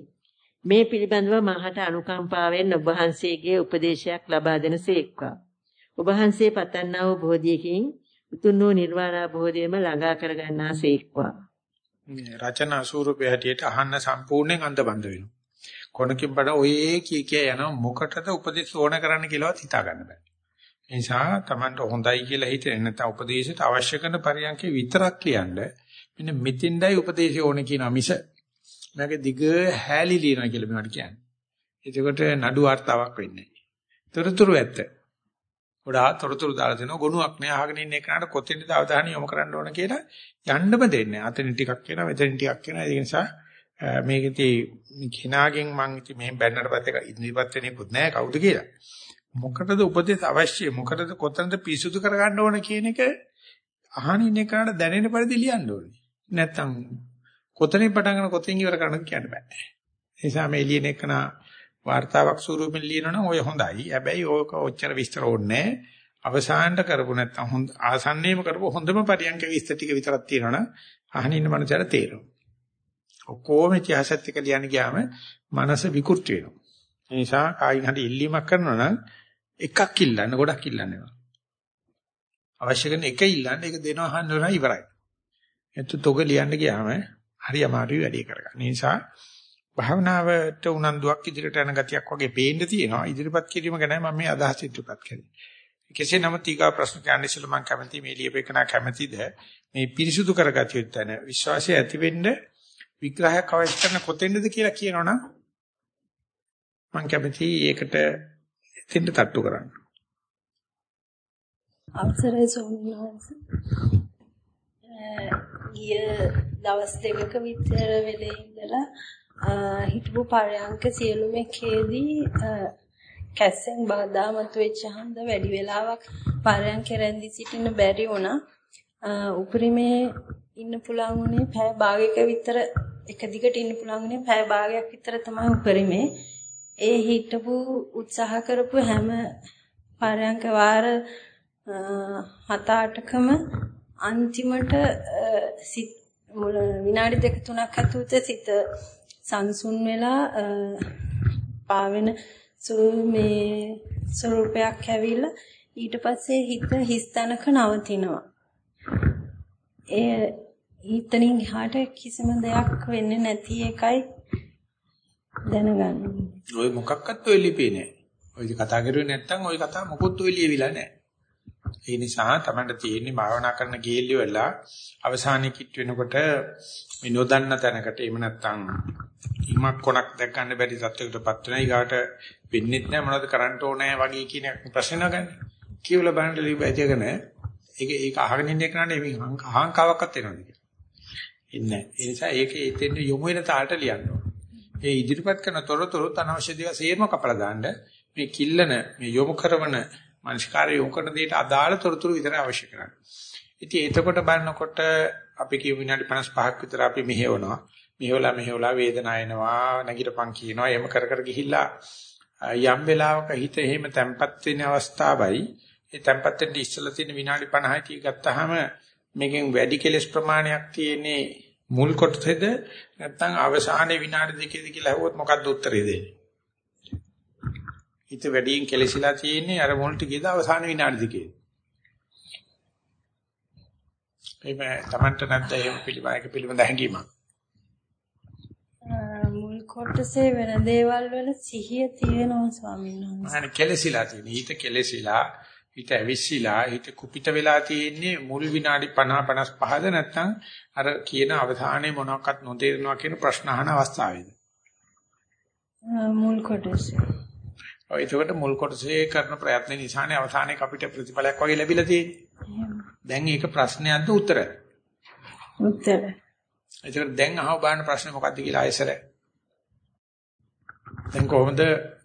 මේ පිළිබඳව මාහට අනුකම්පාවෙන් ඔබ වහන්සේගේ උපදේශයක් ලබා දෙන සේක්වා. ඔබ වහන්සේ පතන්නා වූ බෝධියකින් උතුම් වූ නිර්වාණ අවබෝධයම ළඟා කරගන්නා සේක්වා. රචනා ස්වරූපය හැටියට අහන්න සම්පූර්ණයෙන් අන්ධබන්ද වෙනවා. කොනකින් බඩ ඔය කී කිය යන මොකටද උපදෙස් ඕන කරන්න කියලාවත් හිතා ගන්න බෑ. නිසා Tamanට හොඳයි කියලා හිතෙන නැත්නම් උපදේශයට අවශ්‍ය කරන පරියන්කේ විතරක් ලියන්න. මෙන්න මෙතෙන්දයි උපදේශය ඕනේ කියනවා මිස මේකේ දිග හැලි ලියනවා කියලා මට කියන්නේ. එතකොට නඩු වார்த்தාවක් වෙන්නේ නැහැ. තොරතුරු ඇත්ත. ගොඩාක් තොරතුරු දාලා දෙනවා ගොනුවක් නෑ අහගෙන ඉන්න එකනට කොතෙන්ද අවධානය යොමු කරන්න ඕන කියලා යන්නම දෙන්නේ. අතන ටිකක් වෙනවා, මෙතන ටිකක් වෙනවා. ඒ නිසා මේකදී කෙනාගෙන් මං ඉතින් මෙහෙම බැන්නට පස්සේ ඉදිරිපත් වෙන්නේ කොත් නෑ කවුද කියලා. මොකටද උපදෙස් අවශ්‍ය? මොකටද කොතනද පිරිසුදු කරගන්න ඕන කියන එක අහනින් එකට දැනෙන පරිදි ලියන්න ඕනේ. නැත්තම් කොතනින් පටන් ගන්න කොතෙන් ඉවර කරනද කියන්න බෑ. ඒ නිසා මේ ලියන එකන වார்த்தාවක් ස්වරූපෙන් ලියනවනම් ඔය හොඳයි. හැබැයි ඕක ඔච්චර විස්තර ඕනේ අවසානට කරපු නැත්තම් හොඳ ආසන්නයේම කරපු හොඳම පරියන්ක විස්තර ටික විතරක් තියෙනවනම් අහනින්න මනසට තේරෙනවා. ඔක්කොම ඉතිහාසත් එක ලියන්න ගියාම මනස විකෘති වෙනවා. ඒ නිසා කායින් හරි ඉල්ලීමක් කරනවා නම් එකක් ඉල්ලන්න ගොඩක් ඉල්ලන්න එපා. අවශ්‍ය කරන එක ඉල්ලන්න ඒක දෙනවා අහන්න ඉවරයි. එතකොට තොග ලියන්න ගියාම හරි අමාරුයි වැඩි කරගන්න. ඒ නිසා භාවනාවට උනන්දුවක් ඉදිරියට යන ගතියක් වගේ පේන්න තියෙනවා. ඉදිරිපත් කිරීම ගැන මම මේ අදහස් ඉදිරිපත් කරේ. කෙසේ නමුත් ඊගා ප්‍රශ්න කියන්නේ ඉස්සෙල්ලා මම කැමති මේ ලියපෙකනා කැමතිද මේ පිරිසුදු කරගatiya යුත්තන විශ්වාසය ඇති වෙන්න විග්‍රහයක් අවශ්‍ය කරන කොතෙන්ද කියලා කියනවනම් මම කැමති ඒකට එතෙන්ට තට්ටු කරන්න. අවසරයි ස්වාමීන් වහන්සේ. ගිය දවස් දෙකක විතර වෙලේ ඉඳලා හිටපු පරයන්ක සියලුම එකේදී කැස්සෙන් බාධා මතුවෙච්ච හන්ද වැඩි වෙලාවක් පරයන්ක රැඳී සිටින්න බැරි වුණා. උපරිමේ ඉන්න පුළුවන් උනේ පැය භාගයක විතර එක දිගට ඉන්න පුළුවන් උනේ පැය භාගයක් විතර තමයි උපරිමේ. ඒ හිටපු උත්සාහ කරපු හැම පරයන්ක වාර 7-8කම අන්තිමට විනාඩි දෙක තුනක් ඇතුළත සිත සංසුන් වෙලා පාවෙන මේ ස්වරූපයක් ඇවිල්ලා ඊට පස්සේ හිත හිස්තනක නවතිනවා. ඒ හිතනින් එහාට කිසිම දෙයක් වෙන්නේ නැති එකයි දැනගන්න. ඔය මොකක්වත් ඔය ලිපේ නෑ. ඔය කතා කරුවේ නැත්තම් ඔය කතා මොකොත් ඔය ලියවිලා නෑ. ඒ නිසා Tamanට තියෙන්නේ භාවනා කරන ගිහිල්ලි වෙලා අවසානයේ කිට් වෙනකොට මේ නොදන්න තැනකට එහෙම නැත්තම් ඉමක් කොනක් දැක් ගන්න බැරි තත්යකටපත් වෙනා ඊගාට වෙන්නේ නැහැ මොනවද කරන්න ඕනේ වගේ කියන ප්‍රශ්න නගන්නේ. කියවල බලන්න ලියපැතියක නැහැ. ඒක ඒක අහගෙන ඉන්න එකනට මේ අහංකාවක්වත් එනවද කියලා. ඉන්නේ. ඒ නිසා ඒක එතෙන් යොමු වෙන තාලට ලියන්න ඒ ඉදිරිපත් කරන තොරතුරු අනවශ්‍ය දේවල් සේම කපලා දාන්න මේ කිල්ලන මේ යොමු කරන මානසිකාරය යොමු කරන දෙයට අදාළ තොරතුරු විතරයි අවශ්‍ය කරන්නේ. ඉතින් එතකොට බලනකොට අපි කියු විනාඩි 55ක් විතර අපි මෙහෙවනවා. මෙහෙවලා මෙහෙවලා වේදනාව එනවා, නැගිටපන් කියනවා, එහෙම කර කර ගිහිල්ලා යම් වෙලාවක හිත එහෙම තැම්පත් වෙන අවස්ථාවයි ඒ තැම්පත් වෙන්න ඉස්සලා තියෙන විනාඩි 50 ටික ගත්තාම මේකෙන් වැඩි කෙලස් ප්‍රමාණයක් තියෙන්නේ මුල් කොටසේද නැත්නම් අවසානයේ විනාඩි දෙකේද කියලා අහුවොත් මොකක්ද උත්තරේ දෙන්නේ? හිත වැඩියෙන් කෙලසිලා තියෙන්නේ අර මුල් ටිකේද අවසාන විනාඩි දෙකේද? එimhe Tamanට නැත්නම් එහෙම පිළිබයක පිළිබඳ හැඟීමක්. මුල් කොටසේ වෙන දේවල් වල සිහිය තියෙනවා ස්වාමීන් වහන්සේ. අනේ කෙලසිලා තියෙන. හිත කෙලසිලා, හිත ඇවිස්සීලා, හිත කුපිත වෙලා තියෙන්නේ මුල් විනාඩි 50 55ද නැත්නම් අර කියන අවධානයේ මොනවාක්වත් නොතේරෙනවා කියන ප්‍රශ්න අහන අවස්ථාවේද? මුල් කොටසේ. ඔය ඒකට මුල් කොටසේ කරන ප්‍රයත්න නිසානේ අවසානයේ අපිට ප්‍රතිඵලයක් වගේ ලැබිලා තියෙන්නේ. දැන් ඒක ප්‍රශ්නයක්ද උත්තරද? උත්තර. ඒකට දැන් අහව බලන ප්‍රශ්නේ මොකක්ද කියලා ආයෙසර. දැන් කොහොමද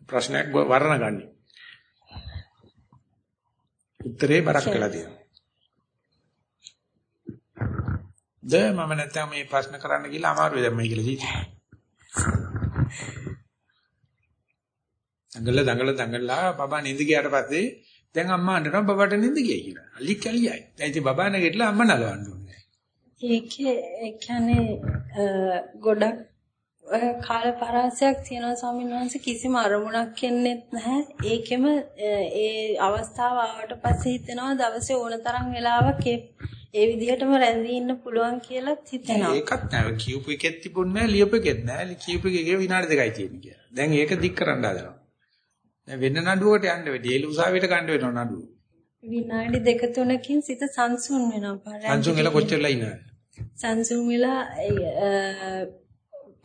ප්‍රශ්නයක් වර්ණගන්නේ? උත්තරේ බරක් වෙලා තියෙනවා. ද මම නැත්තම් මේ ප්‍රශ්න කරන්න ගිහලා අමාරුයි දැන් මේ කියලා තියෙන්නේ. දඟල දඟල දඟලලා බබා නිඳ ගියාට පස්සේ දැන් අම්මා අඬනවා බබාට නිඳ ගියයි කියලා. අලි කැලියයි. දැන් ඉතින් බබා නැගිටලා අම්මා නලවන්න ඕනේ. ඒකේ ඒ කියන්නේ ගොඩක් කාල පරාසයක් තියෙනවා ස්වාමීන් වහන්සේ කිසිම අරමුණක් එන්නේ නැහැ. ඒකෙම ඒ අවස්ථාව ආවට පස්සේ හිතෙනවා දවසේ ඕන තරම් වෙලාවක් ඒ විදිහටම රැඳී ඉන්න පුළුවන් කියලා හිතෙනවා. ඒකත් නෑ. කියූප එකෙත් තිබුණේ නෑ, ලියප එකෙත් නෑ. කියූප එකේ විනාඩි දෙකයි තියෙන්නේ කියලා. දැන් ඒක දික් කරන්න හදනවා. දැන් වෙන නඩුවකට යන්න වෙයි. ඩේල් උසාවියට ගන්න වෙනවා නඩුව. විනාඩි දෙක තුනකින් සිත සංසුන් වෙනවා. සංසුන් වෙලා කොච්චරලා ඉන්නවද? සංසුන් වෙලා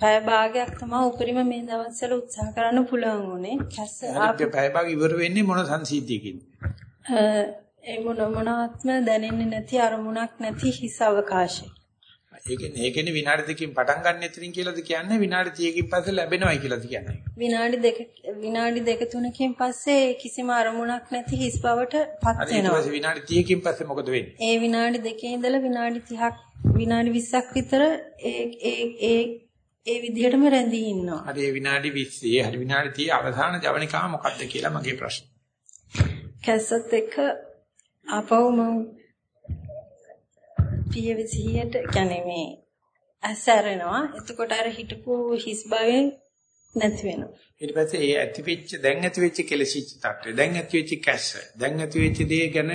පැය භාගයක් තමයි උපරිම මේ දවස්වල උත්සාහ කරන්න පුළුවන් උනේ. කැස්ස ආපු පැය භාග ඉවර වෙන්නේ මොන සංසිද්ධියකින්ද? ඒ මොන මොනවත්ම දැනෙන්නේ නැති අරමුණක් නැති හිස් අවකාශය. ඒ කියන්නේ ඒ කියන්නේ විනාඩි දෙකකින් පටන් ගන්න ඉතින් කියලාද කියන්නේ විනාඩි 30කින් පස්සේ ලැබෙනවයි කියලාද කියන්නේ? විනාඩි දෙක විනාඩි දෙක තුනකින් පස්සේ කිසිම අරමුණක් නැති හිස් බවට පත් වෙනවා. ඊට විනාඩි 30කින් පස්සේ මොකද වෙන්නේ? ඒ විනාඩි දෙකේ ඉඳලා විනාඩි 30ක් විනාඩි 20ක් විතර ඒ ඒ ඒ ඒ විදිහටම රැඳී ඉන්නවා. හරි ඒ විනාඩි 20 හරි විනාඩි 30 අවසාන ජවනිකාව මොකක්ද කියලා මගේ ප්‍රශ්න. කැසට් එක ආපහු මම පියවිසියට කියන්නේ මේ අසරනවා. එතකොට අර හිටපු හිස් භාවයෙන් නැති වෙනවා. ඊට පස්සේ ඒ ඇතිවෙච්ච දැන් ඇතිවෙච්ච කෙලසිච්ච තත්ත්වය දැන් ඇතිවෙච්ච කැස්ස දැන් ඇතිවෙච්ච දේ ගැන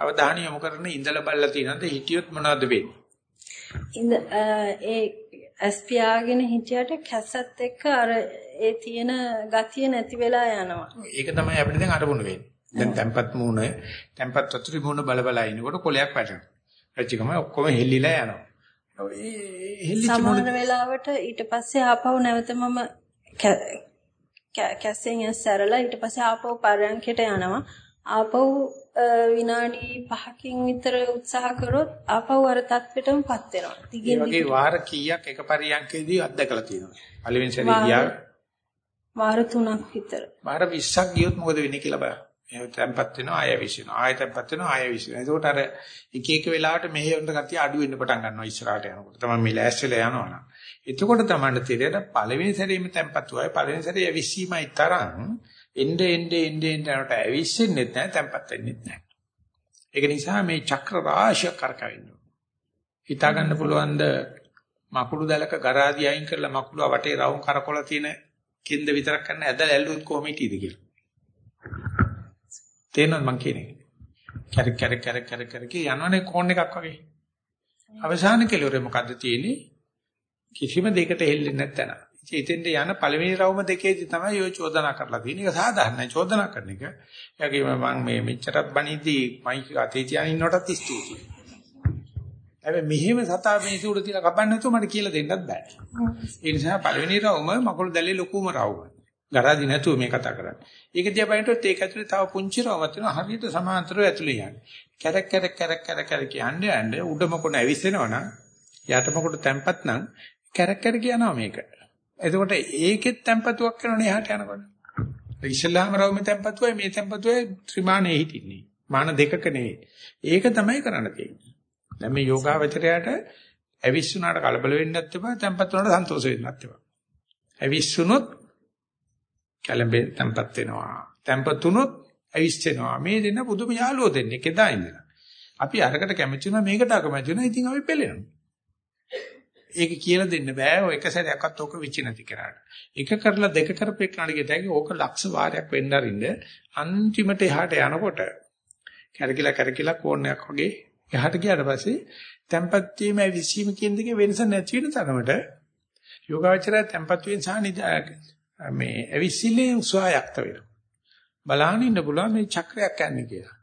අවධානය යොමු කරන ඉඳලා බලලා තියෙනද හිටියොත් මොනවද වෙන්නේ? ඉඳ ඒ ඇස් පියාගෙන හිටියට කැසත් එක්ක අර ඒ තියෙන ගතිය නැති වෙලා යනවා. ඒක තමයි අපිට දැන් අරමුණු වෙන්නේ. දැන් tempat මූණ, tempat වතුරේ මූණ බල බල ඉනකොට කොලයක් වැටෙනවා. රජිකම ඔක්කොම හෙල්ලිලා යනවා. සමහර වෙලාවට ඊට පස්සේ ආපහු නැවත මම කැස්සෙන් ඇස්සරලා ඊට පස්සේ ආපහු පරයන්කයට යනවා. ආපහු විනාඩි 5කින් විතර උත්සාහ කරොත් ආපහු අර තත්ත්වෙටමපත් වෙනවා. දිගින් වගේ වාර කීයක් එක පරියන්කේදී අත්දකලා තියෙනවා. පළවෙනි සැරේ ගියා වාර 3ක් විතර. වාර 20ක් ගියොත් මොකද වෙන්නේ කියලා බලන්න. එහෙනම් තැම්පත් වෙනවා ආය විශ්ිනවා. ආය තැම්පත් වෙනවා ආය විශ්ිනවා. එතකොට අර එක එක වෙලාවට මෙහෙ වුණ ගතිය අඩු වෙන්න පටන් ගන්නවා ඉස්සරහට යනකොට. තමයි මේ ලෑස්තිලා යනවා. එතකොට තමයි තේරෙන්නේ පළවෙනි සැරේම තැම්පත් වුණායි පළවෙනි සැරේ විශ්ීමයි තරම් එnde ende ende ende යනට ඇවිස්සෙන්නේ නැහැ තැම්පත් වෙන්නේ නැහැ. ඒක නිසා මේ චක්‍ර රාශිය කරකවෙන්න. හිතා ගන්න පුළුවන්ද මකුළු දැලක ගරාදි අයින් කරලා මකුළු වටේ රවුම් කරකොල තියෙන කින්ද විතරක් කරන්න ඇදලා ඇල්ලුවොත් කොහොම හිටියද කියලා. තේරෙනවද මං කියන්නේ? කැරක් කැරක් කැරක් කැරක් කැරක් යනවනේ කෝන් එකක් වගේ. අවසාන කෙලවරේ මොකද්ද තියෙන්නේ? කිසිම දෙයකට හෙල්ලෙන්නේ නැත්නම්. ඉතින්ට යන පළවෙනි රවුම දෙකේදී තමයි ඔය චෝදනා කරලා තියෙන්නේ. ඒක සාධාරණයි චෝදනා කරන එක. ඒ වගේම මම මේ මෙච්චරත් බණීදී මයික් අතේ තියාගෙන ඉන්නකොටත් ස්තුතියි. හැබැයි මෙහෙම සතා මේසු උඩ තියලා කපන්න නැතුව මට කියලා දෙන්නත් බෑ. ඒ නිසා පළවෙනි රවුම මකුළු දැලේ ලොකුම රවුම. ගරාදි නැතුව මේ කතා කරන්නේ. ඒක දිහා බලනකොට ඒක ඇතුලේ තව පුංචි රවුමක් තියෙනවා හරියට සමාන්තරව ඇතුලේ යන්නේ. කැරක් කැරක් කැරක් කැරක් කැරක් යන්නේ යන්නේ උඩම කොන ඇවිස්සෙනවනම් යටම කොට තැම්පත් නම් කැරක් කැරක් යනවා මේක. එතකොට ඒකෙත් තැම්පතුවක් කරනනේ එහාට යනකොට. ඉස්ලාම රවුමේ තැම්පතුවයි මේ තැම්පතුවයි ත්‍රිමාණයේ හිටින්නේ. මාන දෙකක නෙවෙයි. ඒක තමයි කරන්න තියෙන්නේ. දැන් මේ යෝගාවචරයට ඇවිස්සුනාට කලබල වෙන්නත් එපා, තැම්පත් වුණාට සන්තෝෂ වෙන්නත් එපා. ඇවිස්සුනොත් කලබල තැම්පත් වෙනවා. තැම්පත් වුණොත් ඇවිස්සෙනවා. මේ දෙන්න පුදුම යාළුවෝ දෙන්නේ කෙදා ඉඳලා. අපි අරකට කැමති වුණා මේකට අකමැති වුණා. ඉතින් අපි පෙළෙනවා. ඒක කියලා දෙන්න බෑ. ඔය එක සැරයක්වත් ඕක විචි නැති කරාට. එක කරලා දෙක කරපේකනට ගියතයි ඕක ලක්ෂ වාරයක් වෙන්න අරින්න අන්තිමට එහාට යනකොට කැරකිලා කැරකිලා කෝණයක් වගේ එහාට ගියාට පස්සේ tempat වීම විසීම කියන දෙකේ වෙනස නැති වෙන තරමට යෝගාචරය tempat වීම සහ මේ අවිසිලේ උසායක්ත වෙනවා. බලහන් ඉන්න පුළුවන් මේ චක්‍රයක් යන්නේ කියලා.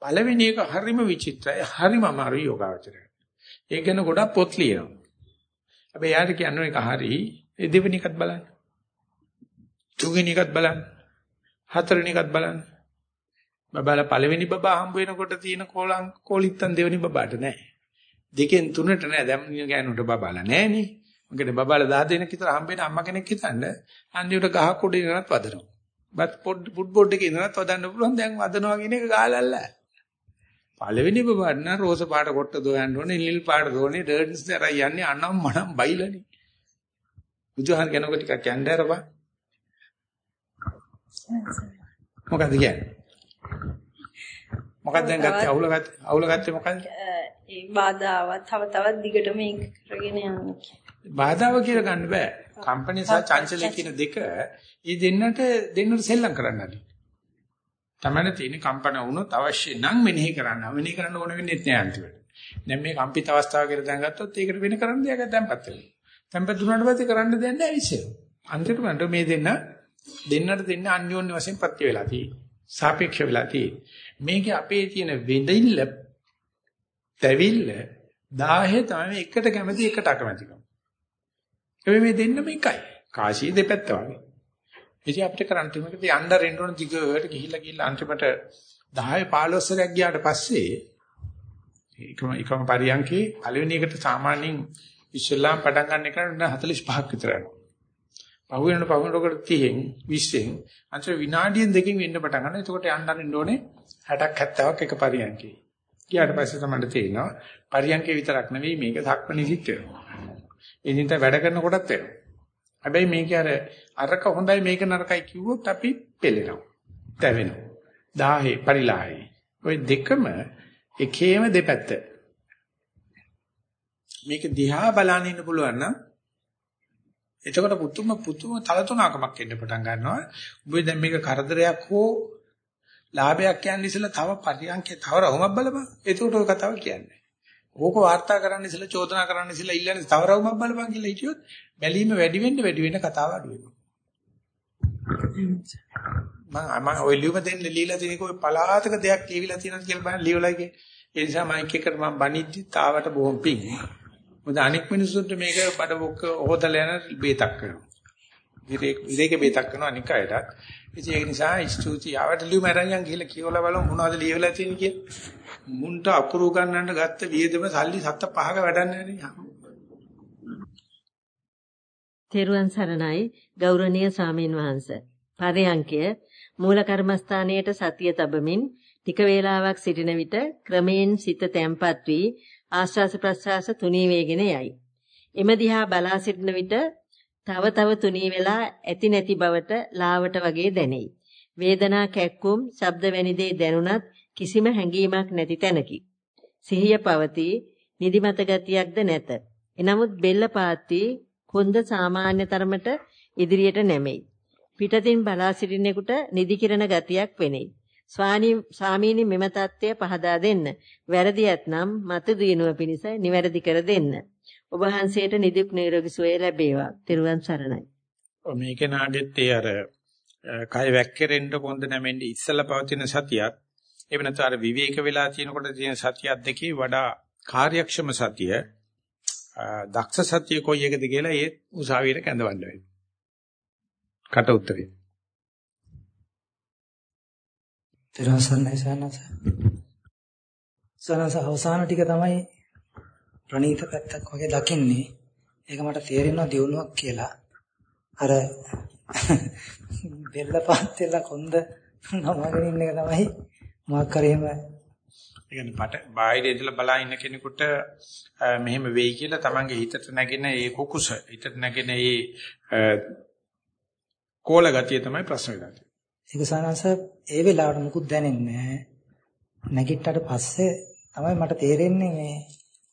පළවෙනි එක හරිම විචිත්‍රයි හරිම අමාරු යෝගාචරය. ඒක ගැන ගොඩක් පොත් ලියනවා. හැබැයි යාට කියන්නේ එක හරි ඒ දෙවෙනි එකත් බලන්න. තුන්වෙනි එකත් බලන්න. හතරවෙනි එකත් බලන්න. බබාලා පළවෙනි බබා හම්බ වෙනකොට තියෙන කෝලං කෝලිත්තන් දෙවෙනි බබාට නෑ. දෙකෙන් තුනට නෑ දැන් ගෑනුට බබාලා නෑනේ. මොකද බබාලා 10 දෙනෙක් විතර හම්බ වෙන අම්මා කෙනෙක් හිටන්න අන්තිමට ගහ කුඩේ ඉඳනත් වදනවා. බත් පොඩ් ෆුට් බෝඩ් එකේ ඉඳනත් වදන්න පුළුවන් දැන් වදනවා කියන එක ගාලල්ලා. පළවෙනි බබාට නම් රෝස පාට කොට දොයන්න ඕනේ නිල් පාට දෝනේ ඩර්න්ස් දරා යන්නේ අනම් මනම් බයිලනේ. බුදුහාම කෙනෙකුට ටිකක් යන්න ඇරපන්. මොකද කියන්නේ? මොකක්ද දැන් ගත්තේ අවුල ගත්තේ අවුල ගත්තේ මොකද්ද? ඒ බාධාව තව තවත් දිගටම ඒක කරගෙන යන්න. බාධාව කියලා ගන්න බෑ. කම්පැනි සහ චංචලයේ කියන දෙක ඊ දෙන්නට දෙන්නට සෙල්ලම් කරන්න ඇති. තමයි තියෙන කම්පන වුණොත් අවශ්‍ය නම් මෙනෙහි කරන්න. මෙනෙහි කරන්න ඕන වෙන්නේ නැහැ අන්තිමට. දැන් මේ කම්පිත අවස්ථාව කියලා දැන් ගත්තොත් ඒකට වෙන කරන්න දෙයක් දැන්පත් වෙනවා. දැන්පත් වුණාට පස්සේ කරන්න දෙයක් නැහැ විශ්ේ. අන්තිමට මේ දෙන්න දෙන්නට දෙන්න අන්‍යෝන්‍ය වශයෙන් ප්‍රත්‍ය වෙලා තියෙන්නේ. සාපේක්ෂ වෙලා තියෙන්නේ. මේකේ අපේ තියෙන වෙදිල්ල තැවිල්ල 10 තමයි එකට කැමති එකට අකමැතිකම. ඒ මේ දෙන්නම එකයි. කාශී දෙපැත්ත වගේ. ඉතින් අපිට කරන්න තියෙන්නේ යන්න රෙන්න ඕන දිගට ගිහිල්ලා ගිහිල්ලා අන්තිමට 10 15 සැරයක් ගියාට පස්සේ එකම එකම පරියන්කේ පළවෙනි එකට සාමාන්‍යයෙන් ඉස්ලාම් පටන් ගන්න එක 45ක් විතර යනවා. පහු වෙන පහු වෙනකොට 30න් 20න් අන්තිම විනාඩියෙන් දෙකකින් වෙන්න පටන් ගන්නවා. එතකොට යන්න අරින්න ඕනේ 60ක් 70ක් එක පරියන්කේ. ගියාට පස්සේ තමයි තේරෙනවා පරියන්කේ විතරක් නෙවෙයි මේක සක්මණේ සිත් වෙනවා. එදින්ට වැඩ කරනකොටත් වෙනවා. හැබැයි මේක අර අරක හොඳයි මේක නරකයි කිව්වොත් අපි පෙළෙනවා. තැවෙනවා. 10 පරිලාහයි. ওই දෙකම එකේම දෙපැත්ත. මේක දිහා බලන්න ඉන්න පුළුවන් නම් එතකොට පුතුම පුතුම තලතුණකමක් එන්න පටන් ගන්නවා. ඔබ දැන් මේක කරදරයක් හෝ ලාභයක් කියන්නේ ඉස්සෙල්ලා තව පරියන්කේ තව රහුමක් බලපන්. එතකොට ඔය කතාව කියන්නේ. ඕක වාර්තා කරන්න ඉස්සලා චෝදනා කරන්න ඉස්සලා ඉල්ලන්නේ තවරවමක් බලපන් කියලා හිටියොත් බැලීම වැඩි වෙන්න වැඩි වෙන්න කතාව අඩු වෙනවා. මම මම ඔය ලියුම දෙන්න লীලා තියෙනක ඔය පලාතක දෙයක් කියවිලා තියෙනවද කියලා බලන්න ලියවලා ඉන්නේ. ඒ නිසා මයික් එකට මම බනිද්දි තාවට බොහොම පිං. මොකද අනෙක් මිනිස්සුන්ට මේක බඩ බොක්ක හොදලා යන බේතක් කරනවා. විරේක විරේක බේතක් කරනවා අනික් අයටත්. ඉතින් ඒක නිසා ස්තුති ආවට ලියුම අරන් ගිහලා කියවලා බලමු මොනවද ලියවලා තියෙන්නේ කියලා. මුන්ට අකුරු ගන්නන්න ගත්ත වියදම සල්ලි සත්ත පහක වැඩක් නැහැ නේ. තෙරුවන් සරණයි ගෞරවනීය සාමීන් වහන්ස. පරයන්කය මූල කර්මස්ථානයේට සතිය තබමින් ටික වේලාවක් සිටින විට ක්‍රමයෙන් සිත තැම්පත් වී ආශ්වාස ප්‍රශ්වාස තුනී වේගෙන යයි. එම දිහා බලා සිටින විට තව තව තුනී වෙලා ඇති නැති බවට ලාවට වගේ දැනෙයි. වේදනා කැක්කුම්, ශබ්ද වැනි දේ දැනුණත් කිසිම හැඟීමක් නැති තැනකි. සිහිය පවතී, නිදිමත ගතියක්ද නැත. එනමුත් බෙල්ල පාත්ති කොන්ද සාමාන්‍ය තරමට ඉදිරියට නැමෙයි. පිටතින් බලා සිටින්නෙකුට නිදි කිරණ ගතියක් වෙනෙයි. ස්වාමීනි මෙම தත්ත්වය පහදා දෙන්න. වැරදි ඇතනම් මතු දිනුව පිණිස නිවැරදි කර දෙන්න. ඔබ වහන්සේට නිදුක් නිරෝගී සුවය ලැබේවා. ත්‍රිවන් සරණයි. මේක නාගෙත් ඒ අර කය වැක්කිරෙන්න කොන්ද නැමෙන්න ඉස්සලා පවතින සතියත් එහෙම නැත්නම් අර විවේක වෙලා තියෙනකොට තියෙන සතියත් දෙකේ වඩා කාර්යක්ෂම සතිය දක්ෂ සතිය කොයි එකද කියලා ඒ උසාවියට කැඳවන්න වෙනවා. කට උත්තරේ. තිරසන්නයි සනස. සනස අවසාන ටික තමයි ප්‍රණීත පැත්තක් වගේ දකින්නේ. ඒක මට තේරෙනවා දියුණුවක් කියලා. අර බෙල්ල පාත් වෙලා කොන්ද නමගෙන ඉන්න එක තමයි මොකක් කරේම කියන්නේ පට බාහිර ඉඳලා බලා ඉන්න කෙනෙකුට මෙහෙම වෙයි කියලා තමන්ගේ හිතට නැගෙන ඒ කුකුස හිතට නැගෙන ඒ කෝල ගතිය තමයි ප්‍රශ්න වෙලා තියෙන්නේ. ඒක සානස ඒ වෙලාවට මුකුත් දැනෙන්නේ නැහැ. නැගිට්ටට පස්සේ තමයි මට තේරෙන්නේ මේ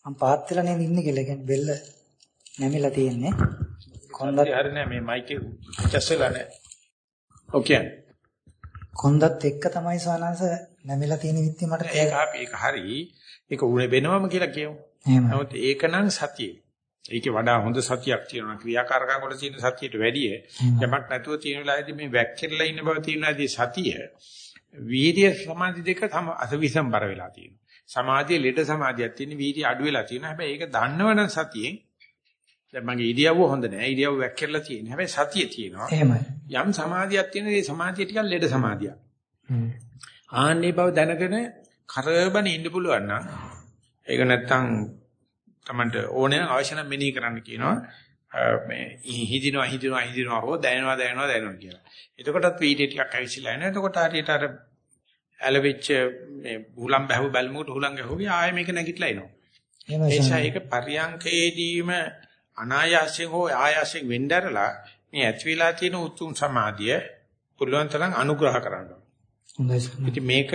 මම පාත් වෙලා නේද ඉන්නේ කියලා. කියන්නේ බෙල්ල නැමිලා තියෙන්නේ. කොන්දත් හරි නෑ මේ මයිකේ ඇඩ්ජස්ට් වෙලා නෑ. ඕකේ. කොන්දත් එක්ක තමයි සානස නැමිලා තියෙන විදිහ මට ඒක ඒක හරි. ඒක උනේ වෙනවම කියලා කියමු. නමුත් ඒක නම් සතියේ. ඒකේ වඩා හොඳ සතියක් තියෙනවා ක්‍රියාකාරකම් වල තියෙන සතියට වැඩිය යමක් නැතුව තියෙන වෙලාවේදී මේ වැක්කිරලා ඉන්න බව තියෙනවාදී සතිය වීර්ය සමාධි දෙක අසවිසම්බර වෙලා තියෙනවා සමාධිය ලෙඩ සමාධියක් තියෙන වීර්ය අඩු වෙලා තියෙනවා. හැබැයි ඒක දන්නවනම් සතියෙන්. දැන් මගේ ඉරියව්ව හොඳ නෑ. ඉරියව්ව වැක්කිරලා තියෙන හැබැයි සතිය තියෙනවා. එහෙමයි. යම් සමාධියක් තියෙන ඒ සමාධිය ටිකක් ලෙඩ සමාධියක්. ආන්නේ බව දැනගෙන කරබන ඉන්න පුළුවන් නම් ඒක නැත්තම් Tamanට ඕනේ අවශ්‍ය නම් මෙනෙහි කරන්න කියනවා. මේ හිදිනවා හිදිනවා හිදිනවා හෝ දැනෙනවා දැනෙනවා දැනෙනවා කියලා. එතකොටත් වීඩියෝ ටිකක් ඇවිස්සලා එනවා. එතකොට හරියට අර ඇලවිච්ච මේ හුලම් බහුව බැලමුකට හුලම් ගැහුවගේ ආයෙ මේක නැගිටලා එනවා. එනිසා ඒක පරියංකේදීම අනායාසයෙන් හෝ ආයාසයෙන් වෙnderලා මේ ඇති වෙලා තියෙන උතුම් සමාධිය පුළුවන් තරම් අනුග්‍රහ කරනවා. ඉතින් මේක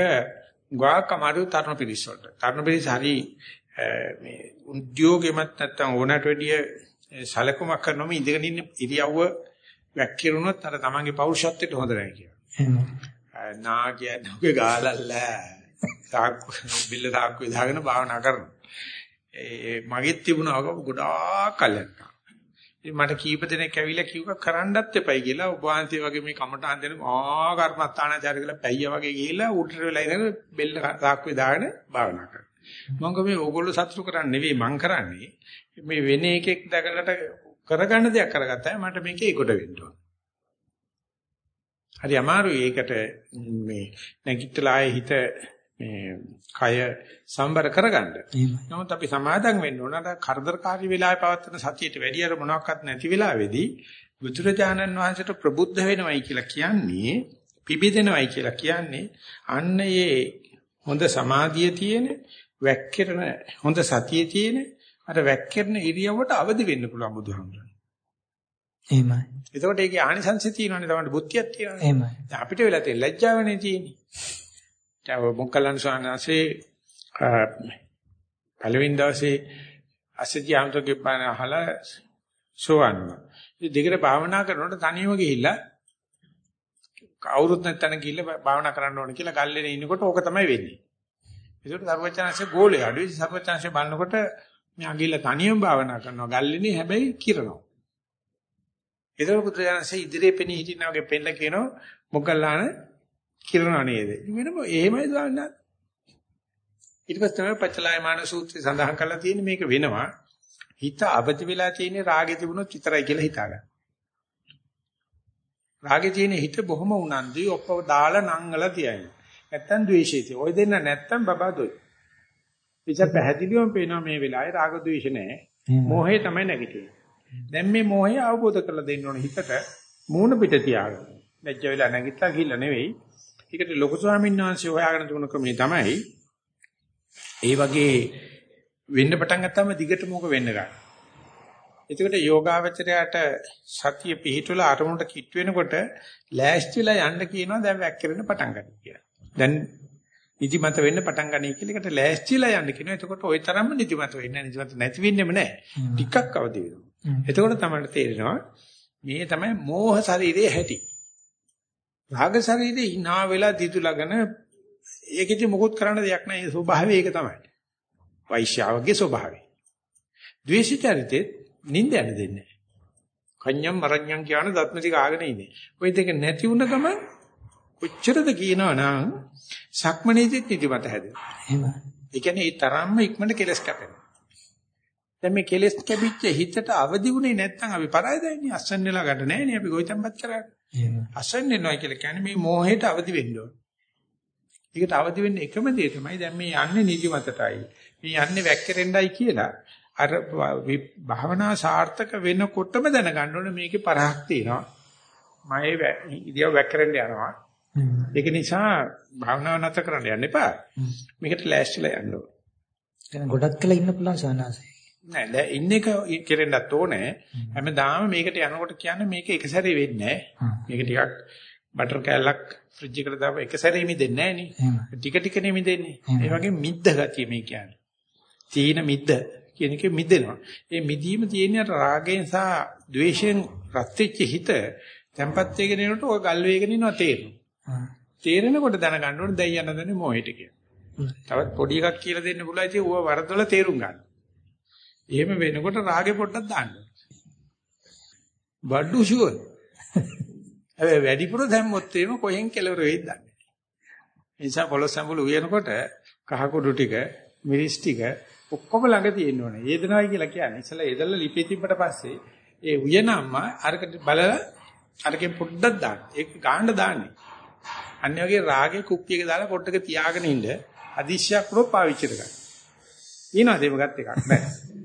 ගාක් අමාරු තරණ පිරිස වලට. තරණ පිරිස හරි මේ උද්‍යෝගෙමත් නැත්තම් ඕනට වැඩිය සැලකුමක් කරනොම ඉඳගෙන ඉන්න ඉරියව්ව වැක්කිරුණොත් අර තමන්ගේ පෞරුෂත්වයට හොඳ නැහැ කියලා. නාගය නුගේ ගාලල්ල තාක්කු බිල්ල තාක්කු ඉදාගෙන භාවනා කරනවා. ඒ මගෙත් තිබුණා ගොඩාක් කලක්. ඉතින් මට කීප දෙනෙක් ඇවිල්ලා කිව්වා කරන්නත් එපයි කියලා ඔබ වහන්සේ වගේ මේ කමටහන් දෙන ආ කර්මස්ථානාචාරය කියලා පැయ్య වගේ ගිහිල්ලා උඩට වෙලා ඉඳන් බෙල්ල තාක්කු ඉදාගෙන භාවනා කරනවා. මම කිව්වේ ඕගොල්ලෝ සතුටු කරන්නේ නෙවෙයි මං කරන්නේ මේ වෙන එකෙක් දැකලට කරගන්න දෙයක් කරගත්තා මට මේකේ කොට වෙන්න ඕන. හරි අමාරුයි ඒකට මේ නැගිටලා හිත මේ කය සම්බර කරගන්න. නමුත් අපි සමාදම් වෙන්න ඕන අර කරදරකාරී වෙලාවේ පවත්තන සතියට වැඩි අර මොනවත් නැති වෙලාවේදී බුදුරජාණන් වහන්සේට ප්‍රබුද්ධ වෙනවයි කියලා කියන්නේ පිබිදෙනවයි කියලා කියන්නේ අන්න ඒ හොඳ සමාධිය තියෙන වැක්කිරන හොඳ සතියේ තියෙන අර වැක්කිරන ඉරියව්වට අවදි වෙන්න පුළුවන් බුදුහාමුදුරන්. එහෙමයි. එතකොට ඒකේ ආනිසංශ තියෙනවානේ තමයි බුද්ධියක් තියෙනවානේ. එහෙමයි. දැන් අපිට වෙලා තියෙන ලැජ්ජාවනේ තියෙන්නේ. දැන් මොක්කලන් ස්වාමීන්සේ පළවෙනි දවසේ අසජි ආමතුගේ බණ අහලා සෝවන්නවා. ඉතින් දෙකට භාවනා කරනකොට තනියම ගිහිල්ලා කවුරුත් නැත්තන ගිහිල්ලා භාවනා කරන්න ඕන කියලා ගල්ලේ ඉන්නකොට ඕක තමයි වෙන්නේ. ඒකට සර්වචනංශේ ගෝලේ අඩුයි සර්වචනංශේ බලනකොට මේ අඟිල්ල තනියම භාවනා කරනවා. ගල්ලිනේ හැබැයි කිරනවා. ඒතර පුත්‍රයන්සේ ඉදිරියේ පෙනී හිටිනා වගේ පෙන්න කියනවා මොග්ගල්ලාන කිරණා නේද? වෙනම එහෙමයි දාන්න. ඊට පස්සේ තමයි පච්චලායමාන සූත්‍රය සඳහන් කරලා තියෙන්නේ මේක වෙනවා. හිත අවදි වෙලා තියෙන්නේ රාගෙ තිබුණොත් විතරයි කියලා හිතාගන්න. රාගේ තියෙන හිත බොහොම උනන්දුයි ඔක්කොම දාලා නංගලා තියයි. නැත්තම් ද්වේෂය ඔය දෙන්න නැත්තම් බබා දොයි. ඉතින් පැහැදිලිවම පේනවා මේ වෙලාවේ රාග ද්වේෂ නැහැ. මෝහය තමයි නැගිටින්නේ. දැන් මේ මෝහය අවබෝධ කරලා දෙන්න ඕන හිතට මූණ පිට තියාගන්න. නැජ්ජ වෙලා නැගිටලා ගිහිල්ලා නෙවෙයි. ඒකට ලොකු ස්වාමීන් වහන්සේ හොයාගෙන තිබුණ ක්‍රමේ තමයි ඒ වගේ වෙන්න පටන් ගත්තාම දිගට මොක වෙන්න ගන්න. එතකොට යෝගාවචරයට සතිය පිහිටුල අරමුණට කිට් වෙනකොට ලෑස්තිලා යන්න කියනවා දැන් වැක්කිරෙන්න පටන් ගන්න කියලා. දැන් නිදිමත වෙන්න පටන් ගන්නයි කියලා එකට ලෑස්තිලා යන්න කියනවා. එතකොට ওই තරම්ම නිදිමත වෙන්නේ නිදිමත නැති වෙන්නෙම නැහැ. ටිකක් අවදි වෙනවා. එතකොට තමයි තේරෙනවා මේ තමයි මෝහ ශරීරයේ හැටි. රාග ශරීරේ hina වෙලා දිතුලගෙන ඒකෙදි මොකොත් කරන්න දෙයක් නැහැ. ඒ ස්වභාවය ඒක තමයි. වෛශ්‍යාවගේ ස්වභාවය. ද්වේෂ චරිතෙත් නිින්ද යන්න දෙන්නේ නැහැ. කඤ්ඤම් මරඤ්ඤම් කියන දත්මති කාගෙන ඉන්නේ. ওই දෙක නැති වුණ ගමන් කොච්චරද කියනවනම් සක්මනේදිත් නිදිමත හැදෙනවා. එහෙම. ඒ කියන්නේ ඒ තරම්ම ඉක්මනට කෙලස් කැපෙනවා. දැන් මේ කෙලස් කැපිච්ච හිතට අවදි වුණේ නැත්නම් අපි පරායදයිනේ අසන්න වෙලා ගන්න නැහැ නේ අපි ගොවිතැන්පත් කරන්නේ. අසන්න වෙනවා කියලා කියන්නේ මේ මෝහයට අවදි වෙන්න ඕන. ඒකට අවදි වෙන්න එකම දේ තමයි දැන් මේ යන්නේ නිදිමතටයි. මේ යන්නේ වැක්කිරෙන්නයි කියලා අර භාවනා සාර්ථක වෙනකොටම දැනගන්න ඕනේ මේකේ පරහක් තියෙනවා. මම ඉදියව වැක්කිරෙන්න යනවා. ඒක නිසා භාවනාව නැතර කරන්න යන්න එපා. මේකට ලෑස්තිලා යන්න ඕනේ. දැන් ගොඩක් කළා ඉන්න පුළුවන් සවනාසයි. නෑ දැන් ඉන්න එක කෙරෙන්නත් ඕනේ. හැමදාම මේකට යනකොට කියන්නේ මේක එක සැරේ වෙන්නේ නෑ. මේක ටිකක් බටර් කෑල්ලක් ෆ්‍රිජ් එකට දාපුවා එක සැරේ මිදෙන්නේ නෑනේ. ටික ටික නෙ මිදෙන්නේ. ඒ වගේ මිද්ද ගතිය මේ කියන්නේ. තීන මිද්ද කියන එකේ මිදෙනවා. ඒ මිදීම තියෙන්නේ රාගයෙන් සහ ద్వේෂයෙන් රත් වෙච්ච හිත tempat වෙගෙන යනකොට ඔය ගල් වේගෙන ඉනවා තේරෙනවා. තේරෙනකොට දැනගන්න ඕනේ දැන් යන දන්නේ මොහෙට කියලා. තවත් පොඩි එකක් කියලා දෙන්න පුළුවන් ඉතින් ඌව වරදොල තේරුම් ගන්න. එහෙම වෙනකොට රාගේ පොඩ්ඩක් දාන්න. බඩු ෂුවර්. හැබැයි වැඩිපුර දැම්මොත් එහෙම කොහෙන් කෙලවර වෙයිද දන්නේ. ඒ නිසා පොළොස් සම්බුල උයනකොට කහ කුඩු ටික, මිරිස් ටික ඔක්කොම ළඟ තියෙන්න ඕනේ. ඒදනවයි කියලා කියන්නේ. ඉතලා ඒදලා ලිපේ තිබ්බට පස්සේ ඒ උයනම්ම අරකට බලලා අරකින් පොඩ්ඩක් දාන්න. ඒක ගාන්න දාන්නේ. අන්න වගේ රාගේ කුප්පියක දාලා පොට්ටක තියාගෙන ඉන්න අදිශ්‍යයක් වුණොත් පාවිච්චි කරගන්න. ඊනවාද එහෙම ගත් එකක් නෑ.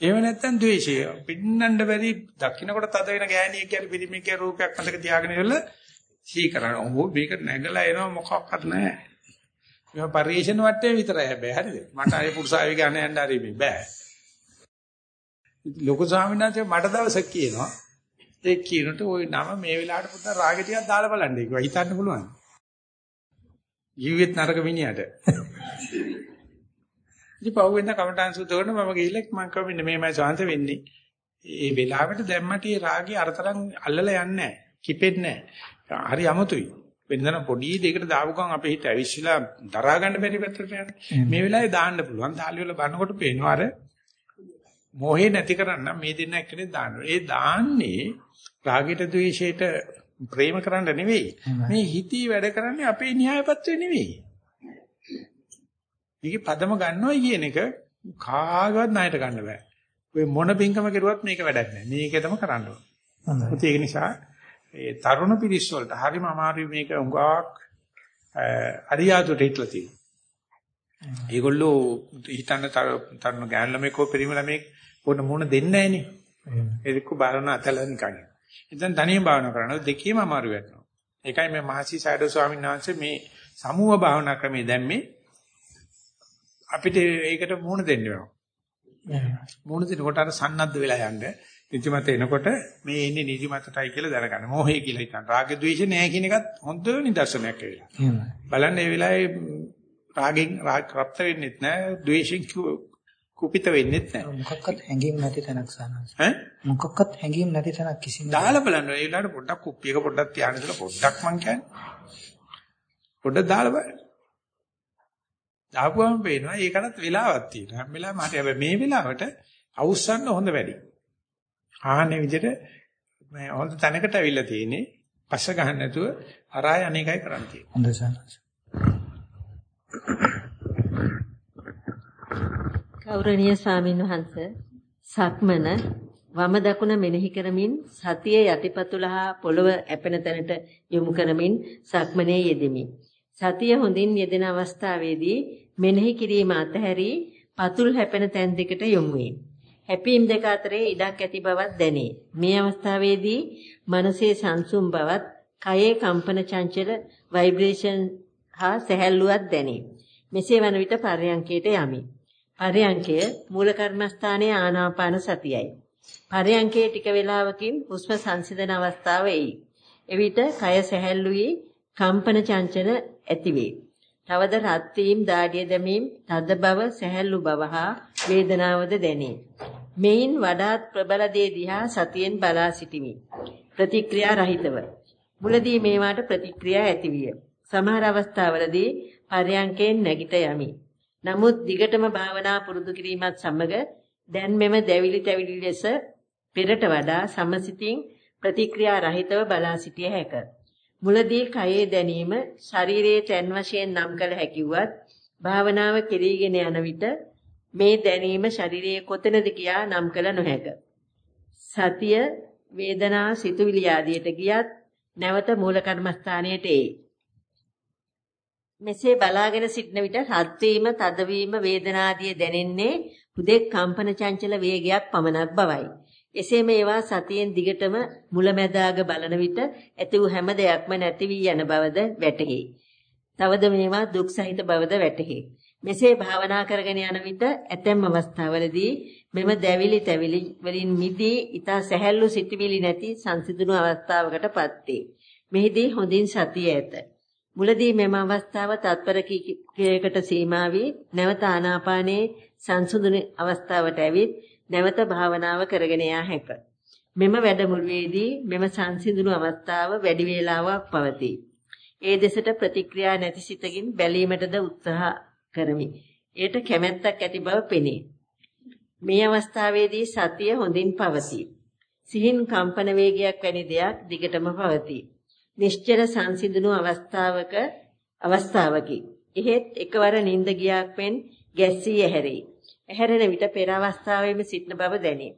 එහෙම නැත්නම් ද්වේෂය. පින්නන්න බැරි දකින්නකොට තද වෙන ගෑණියෙක් කියන්නේ පිළිමිකේ රූපයක් මතක තියාගෙන ඉවරලා සී කරනවා. ඕ මේක නැගලා එනවා මොකක්වත් නැහැ. මේවා පරිේශන වටේ විතරයි හැබැයි හරිද? මට අර පුරුසාවි ගන්න යන්න හරි මේ බෑ. ලොකු ස්වාමීන් වහන්සේ මට දවසක් කියනවා ඒ කියනට ওই නම මේ වෙලාවට පොඩ්ඩක් රාගෙ ටිකක් දාලා බලන්න ඒක හිතන්න පුළුවන්. ජීවිත නරක මිනිහට. ඉතින් පහුවෙන්ද කමටහන් සුද්ධ කරන මම ගිහිල්ලා මම කව මෙන්න මේමයි ශාන්ත වෙන්නේ. ඒ වෙලාවට දැම්මට ඒ රාගේ අරතරන් අල්ලලා යන්නේ නැහැ. කිපෙන්නේ නැහැ. හරි අමුතුයි. වෙනදන පොඩි දෙයකට දාපු ගමන් අපේ හිත ඇවිස්සලා දරා ගන්න බැරි පැත්තට යන්නේ. මේ වෙලාවේ දාන්න පුළුවන්. දාලි වල බලනකොට පේනවා අර මොහේ නැති කරන්න මේ දෙන්න එක්කනේ දාන්න. ඒ දාන්නේ රාගයට ද්වේෂයට ප්‍රේම කරන්න නෙවෙයි. මේ හිතී වැඩ කරන්නේ අපේ න්‍යායපත්‍රය නෙවෙයි. මේකේ පදම ගන්නවා කියන එක කාගවත් ණයට ගන්න බෑ. ඔය මොන පින්කම කරුවත් මේක වැඩක් නෑ. මේකටම කරන්න ඕන. ඒක නිසා ඒ තරුණ පිරිස් වලට හරිම අමාරුයි මේක උඟාක් අරියාදුට හිටලා තියෙනවා. ඒගොල්ලෝ හිතන්න තරුණ ගෑනු ළමෙක් හෝ පිරිමි ළමෙක් පොන මොන දෙන්නේ නැහනේ. ඒක බලන අතල නිකන්. ඉතින් තනියම භාවනා කරනවා දෙකේම අමාරු වෙනවා. ඒකයි මේ මහසි සයිඩෝ ස්වාමීන් වහන්සේ මේ සමුහ භාවනා ක්‍රමයේ දැම්මේ අපිට ඒකට මුහුණ දෙන්න වෙනවා. මුහුණ දෙනකොට අර සන්නද්ධ වෙලා යන්න නිදිමත එනකොට මේ ඉන්නේ නිදිමතටයි කියලා දැනගන්න. මොහේ කියලා හිතන්න. රාග ద్వේෂ නැහැ කියන එකත් හොඳ නිදර්ශනයක් වෙලා. බලන්න මේ වෙලාවේ රාගෙන් රාගප්ත වෙන්නෙත් නැහැ, ద్వේෂෙන් කුපිත වෙන්නෙත් නැහැ. මොකක්වත් හැංගීම් නැති තැනක් සානස්. ඈ? මොකක්වත් හැංගීම් නැති තැනක් කිසිම. දාලා බලන්න. ඒ වෙලාවට පොඩ්ඩක් කුප්පියක පොඩ්ඩක් තියාගෙන ඉඳලා පොඩ්ඩක් මං කියන්නේ. පොඩ්ඩක් දාලා බලන්න. දාපුවම පේනවා ඒකටත් වෙලාවක් තියෙනවා. හැම වෙලාවෙම හරි හැබැයි මේ වෙලාවට අවුස්සන්න හොඳ වැඩි. ආහනේ විදිහට මේ හොඳ තැනකට අවිල්ල තියෙන්නේ. පස්ස ගහන්න නැතුව අරාය අනේකයි කරන්න තියෙන්නේ. හොඳයි සාරාංශ. ගෞරවනීය ස්වාමින් වහන්සේ සක්මන වම දකුණ මෙනෙහි කරමින් සතිය යටිපතුල හා පොළව ඇපෙන තැනට යොමු කරමින් සක්මනේ යෙදෙමි. සතිය හොඳින් යෙදෙන අවස්ථාවේදී මෙනෙහි කිරීම අතහැරී පතුල් හැපෙන තැන් දෙකට යොමු වේ. හැපීම් දෙක අතරේ ඉඩක් ඇති බවක් දැනේ. මේ අවස්ථාවේදී මනසේ සංසුම් බවත්, කයේ කම්පන චංචල ভাইබ්‍රේෂන් හා සැහැල්ලුවක් දැනේ. මෙසේ වන විට පර්යංකයට යමි. පර්යංකය මූල කර්මස්ථානයේ ආනාපාන සතියයි. පර්යංකයේ ටික වේලාවකින් හුස්ම සංසිඳන අවස්ථාව එයි. එවිට කය සැහැල්ලු වී කම්පන චංචල ඇතිවේ. තවද රත් වීම, දාඩිය දැමීම, තද බව, සැහැල්ලු බව හා වේදනාවද දැනේ. මෙයින් වඩාත් ප්‍රබල දේ දිහා සතියෙන් බලා සිටිමි. ප්‍රතික්‍රියා රහිතව. මුලදී මේවාට ප්‍රතික්‍රියා ඇතිවිය. සමහර අවස්ථාවලදී පරයන්කෙන් නැගිට යමි. නමුත් දිගටම භාවනා පුරුදු කිරීමත් සමග දැන් මෙම දැවිලි තැවිලි ලෙස පෙරට වඩා සමසිතින් ප්‍රතික්‍රියා රහිතව බලා සිටිය හැකිය. මුලදී කයේ දැනීම ශරීරයේ තැන් වශයෙන් නම් කළ හැකියවත් භාවනාව කෙරීගෙන යන විට මේ දැනීම ශරීරයේ කොතැනද කියා නම් කළ නොහැක. සතිය වේදනා සිතුවිලි ආදියට ගියත් නැවත මූල කර්මස්ථානයට එයි. මෙසේ බලාගෙන සිටන විට රත් වීම, තදවීම, වේදනාදිය දැනෙන්නේ හුදෙක් කම්පන චංචල වේගයක් පමණක් බවයි. එසේම ඒවා සතියෙන් දිගටම මුලැමැදාග බලන විට ඇති වූ හැම දෙයක්ම නැති වී යන බවද වැටහි. තවද මේවා දුක් සහිත බවද වැටහි. මෙසේ භාවනා කරගෙන යන විට ඇතැම් අවස්ථාවලදී මෙම දැවිලි තැවිලි වලින් මිදී ඊතා සැහැල්ලු සිටිවිලි නැති සංසිඳුණු අවස්ථාවකටපත් වේ. මෙහිදී හොඳින් සතිය ඇත. මුලදී මෙම අවස්ථාව තත්පර කීයකට සීමා වී නැවත ආනාපානයේ සංසුදුන අවස්ථාවට ඇවිත් නැවත භාවනාව කරගෙන යා හැක. මෙම වැඩමුළුවේදී මෙම සංසිඳුණු අවස්ථාව වැඩි වේලාවක් පවතී. ඒ දෙසට ප්‍රතික්‍රියා නැති සිතකින් බැලීමටද උත්සාහ කරමි. ඒට කැමැත්තක් ඇති බව පෙනේ. මේ අවස්ථාවේදී සතිය හොඳින් පවතී. සිහින් කම්පන වේගයක් වැනි දෙයක් දිගටම පවතී. නිශ්චල සංසිඳුණු අවස්ථාවක අවස්ථාවකි. එහෙත් එකවර නිින්ද ගියාක් මෙන් ගැස්සී ඇහැරේ. ඇහැරෙන විට පෙර අවස්ථාවේම සිටන බව දැනේ.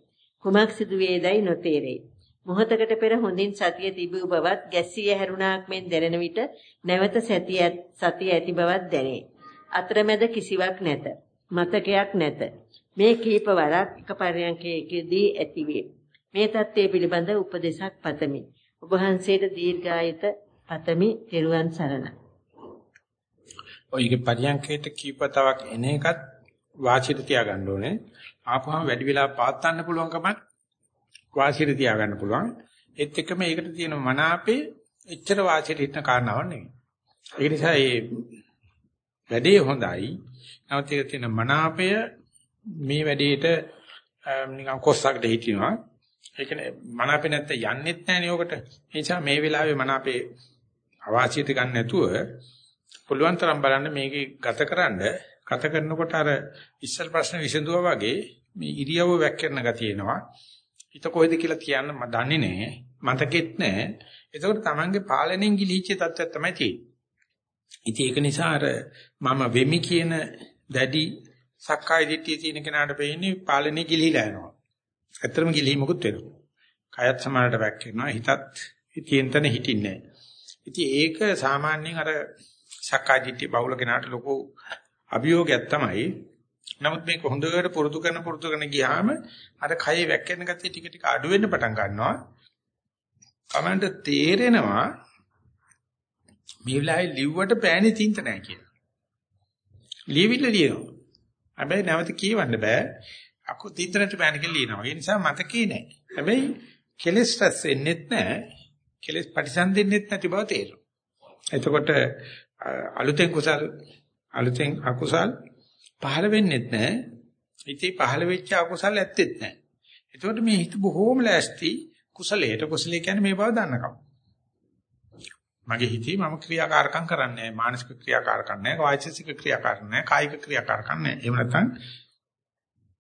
කුමක් සිදු වේදයි නොතේරේ. මොහොතකට පෙර හොඳින් සතිය තිබූ බවත් ගැස්සී ඇහැරුණාක් මෙන් දැනෙන විට නැවත සතිය සතිය ඇති බවක් දැනේ. අතරමැද කිසිවක් නැත. මතකයක් නැත. මේ කීප වරක් එක පරයන්කයකදී ඇතිවේ. මේ தත්ත්වය පිළිබඳ උපදේශක් පතමි. ඔබ වහන්සේට දීර්ඝායත පතමි. ත්වන් සරණයි. ඔයගේ පරයන්කයට කීපතාවක් එන එකත් වාසියට තියාගන්න ඕනේ. ආපුවම වැඩි වෙලා පාත්තන්න පුළුවන්කමත් වාසියට තියාගන්න පුළුවන්. ඒත් එක්කම ඒකට තියෙන මනාපේ එච්චර වාසියට හිටන කාරණාවක් නෙවෙයි. ඒ නිසා මේ වැඩේ හොඳයි. නමුත් ඒක තියෙන මනාපය මේ වැඩේට නිකන් කොස්සකට හිටිනවා. ඒ කියන්නේ මනාපේ නැත්නම් යන්නෙත් නැහැ නේ ඔකට. ඒ නිසා මේ වෙලාවේ මනාපේ අවාසියට ගන්න නැතුව පුළුවන් තරම් බලන්න මේකේ ගතකරනද ගත කරනකොට අර ඉස්සල් ප්‍රශ්න විසඳුවා වගේ මේ ඉරියව්ව වැක්කරන ගතිය එනවා. හිත කොහෙද කියලා කියන්න මම දන්නේ නැහැ. මතකෙත් නැහැ. ඒකෝට තමන්ගේ පාලනයෙන් ගිලිහිච්ච තත්ත්වයක් තමයි තියෙන්නේ. ඉතින් ඒක නිසා අර මම වෙමි කියන දැඩි සක්කාය දිට්ඨිය තියෙන කෙනාට පෙන්නේ පාලනේ ගිලිහිලා යනවා. ඇත්තටම ගිලිහිමුකුත් වෙනවා. කයත් සමානට වැක්කෙනවා. හිතත් තියෙන තැන හිටින්නේ නැහැ. ඉතින් ඒක සාමාන්‍යයෙන් අර සක්කාය දිට්ඨිය බහුල කෙනාට ලොකු අභියෝගයක් තමයි. නමුත් මේක හොඳට පුරුදු කරන පුරුදු කරන ගියාම අර කයේ වැක්කෙන ගතිය ටික ටික අඩු වෙන්න පටන් ගන්නවා. කමෙන්ට තේරෙනවා මේ වෙලාවේ ලිව්වට පෑනේ තින්ත නැහැ කියලා. ලියවිල්ල ලියනවා. හැබැයි නැවත කියවන්න බෑ. අකු තින්තනට පෑනේ කියලා ලියනවා. ඒ නිසා මතකේ නැහැ. හැබැයි කෙලස් රැස් වෙන්නෙත් නැහැ. කෙලස් පරිසම්දෙන්නෙත් නැති බව තේරෙනවා. එතකොට අලුතෙන් කුසල් අලුතෙන් අකුසල් පහළ වෙන්නෙත් නැහැ. ඉතින් පහළ වෙච්ච අකුසල් ඇත්තෙත් නැහැ. එතකොට මේ හිත බොහෝම ලෑස්ති කුසලයට කුසලයේ කියන්නේ මේ බව දන්නකම්. මගේ හිතේ මම ක්‍රියාකාරකම් කරන්නේ නැහැ. මානසික ක්‍රියාකාරකම් නැහැ. වාචික ක්‍රියාකාරකම් නැහැ. කායික ක්‍රියාකාරකම් නැහැ. එහෙම නැත්නම්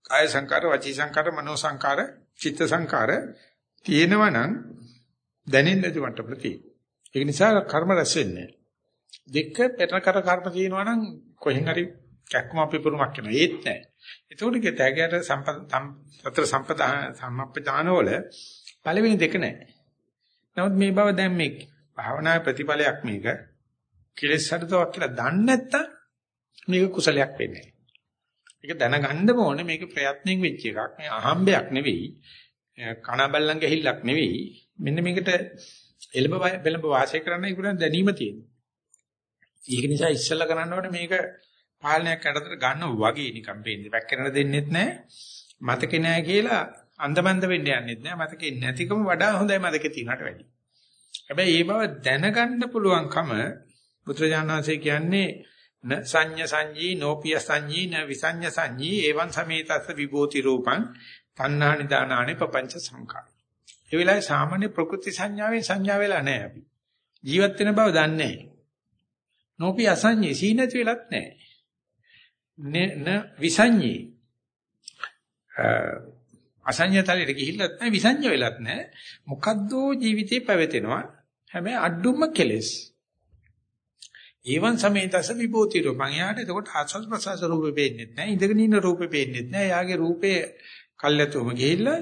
කාය සංකාර, වචී සංකාර, මනෝ සංකාර, චිත්ත සංකාර තියෙනවා නම් දැනෙන්නේ නැති මට්ටමට තියෙනවා. ඒක නිසා කර්ම රැස් වෙන්නේ දෙක පෙරන කර කර්ම තියෙනවා නම් කොහෙන් හරි කැක්කම අපි පුරුමක් වෙනවා. ඒත් නැහැ. ඒතකොට කිතෑගයට සම්පත සතර සම්පදා සම්පදාන වල පළවෙනි දෙක නැහැ. නමුත් මේ බව දැන් මේ භාවනාවේ ප්‍රතිඵලයක් මේක කෙලෙස් හදතවක් කියලා දන්නේ නැත්තම් මේක කුසලයක් වෙන්නේ ඒක දැනගන්න ඕනේ මේක ප්‍රයත්නෙන් වෙච්ච එකක්. මේ අහම්බයක් නෙවෙයි. කනබල්ලන් ගැහිල්ලක් නෙවෙයි. මෙන්න මේකට එළඹ බෙලඹ වාසය කරන්න ඉක්ුණා දැනීම තියෙනවා. ඒක නිසා ඉස්සෙල්ලා කරන්න ඕනේ මේක පාලනයක් යටතට ගන්නව වගේ නිකන් වෙන්නේ. වැක්කරන දෙන්නෙත් නැහැ. මතකේ නැහැ කියලා අන්දමන්ද වෙන්න යන්නෙත් නැහැ. මතකේ නැතිකම වඩා හොඳයි මතකේ තියනට වැඩිය. හැබැයි ඒ බව දැනගන්න පුළුවන්කම බුදුරජාණන්සේ කියන්නේ න සංඤ සංජී නෝපිය සංජී න විසඤ්ඤ සංජී එවං සමේතස්ස විභූති රූපං තණ්හා නිදානානේ පపంచ සංඛාර. ඒ වෙලාවේ සාමාන්‍ය ප්‍රකෘති සංඥාවෙන් සංඥා වෙලා නැහැ අපි. ජීවත් වෙන බව දන්නේ නැහැ. නෝපිය අසංජී සීනති වෙලත් නැහැ. න විසඤ්ඤේ. අසඤ්ඤතලෙට ගිහිල්ලත් නැහැ විසඤ්ඤ වෙලත් නැහැ. මොකද්දෝ ජීවිතේ පැවතෙනවා. හැබැයි අඩුම කෙලෙස්. ඒවන් සමේතස විභූති රූපං. යාට එතකොට ආස්වාද ප්‍රසවාස රූපේ පේන්නේ නැහැ. ඉඳගෙන ඉන්න රූපේ පේන්නේ නැහැ. යාගේ රූපේ කල්යතුම ගිහිල්ලා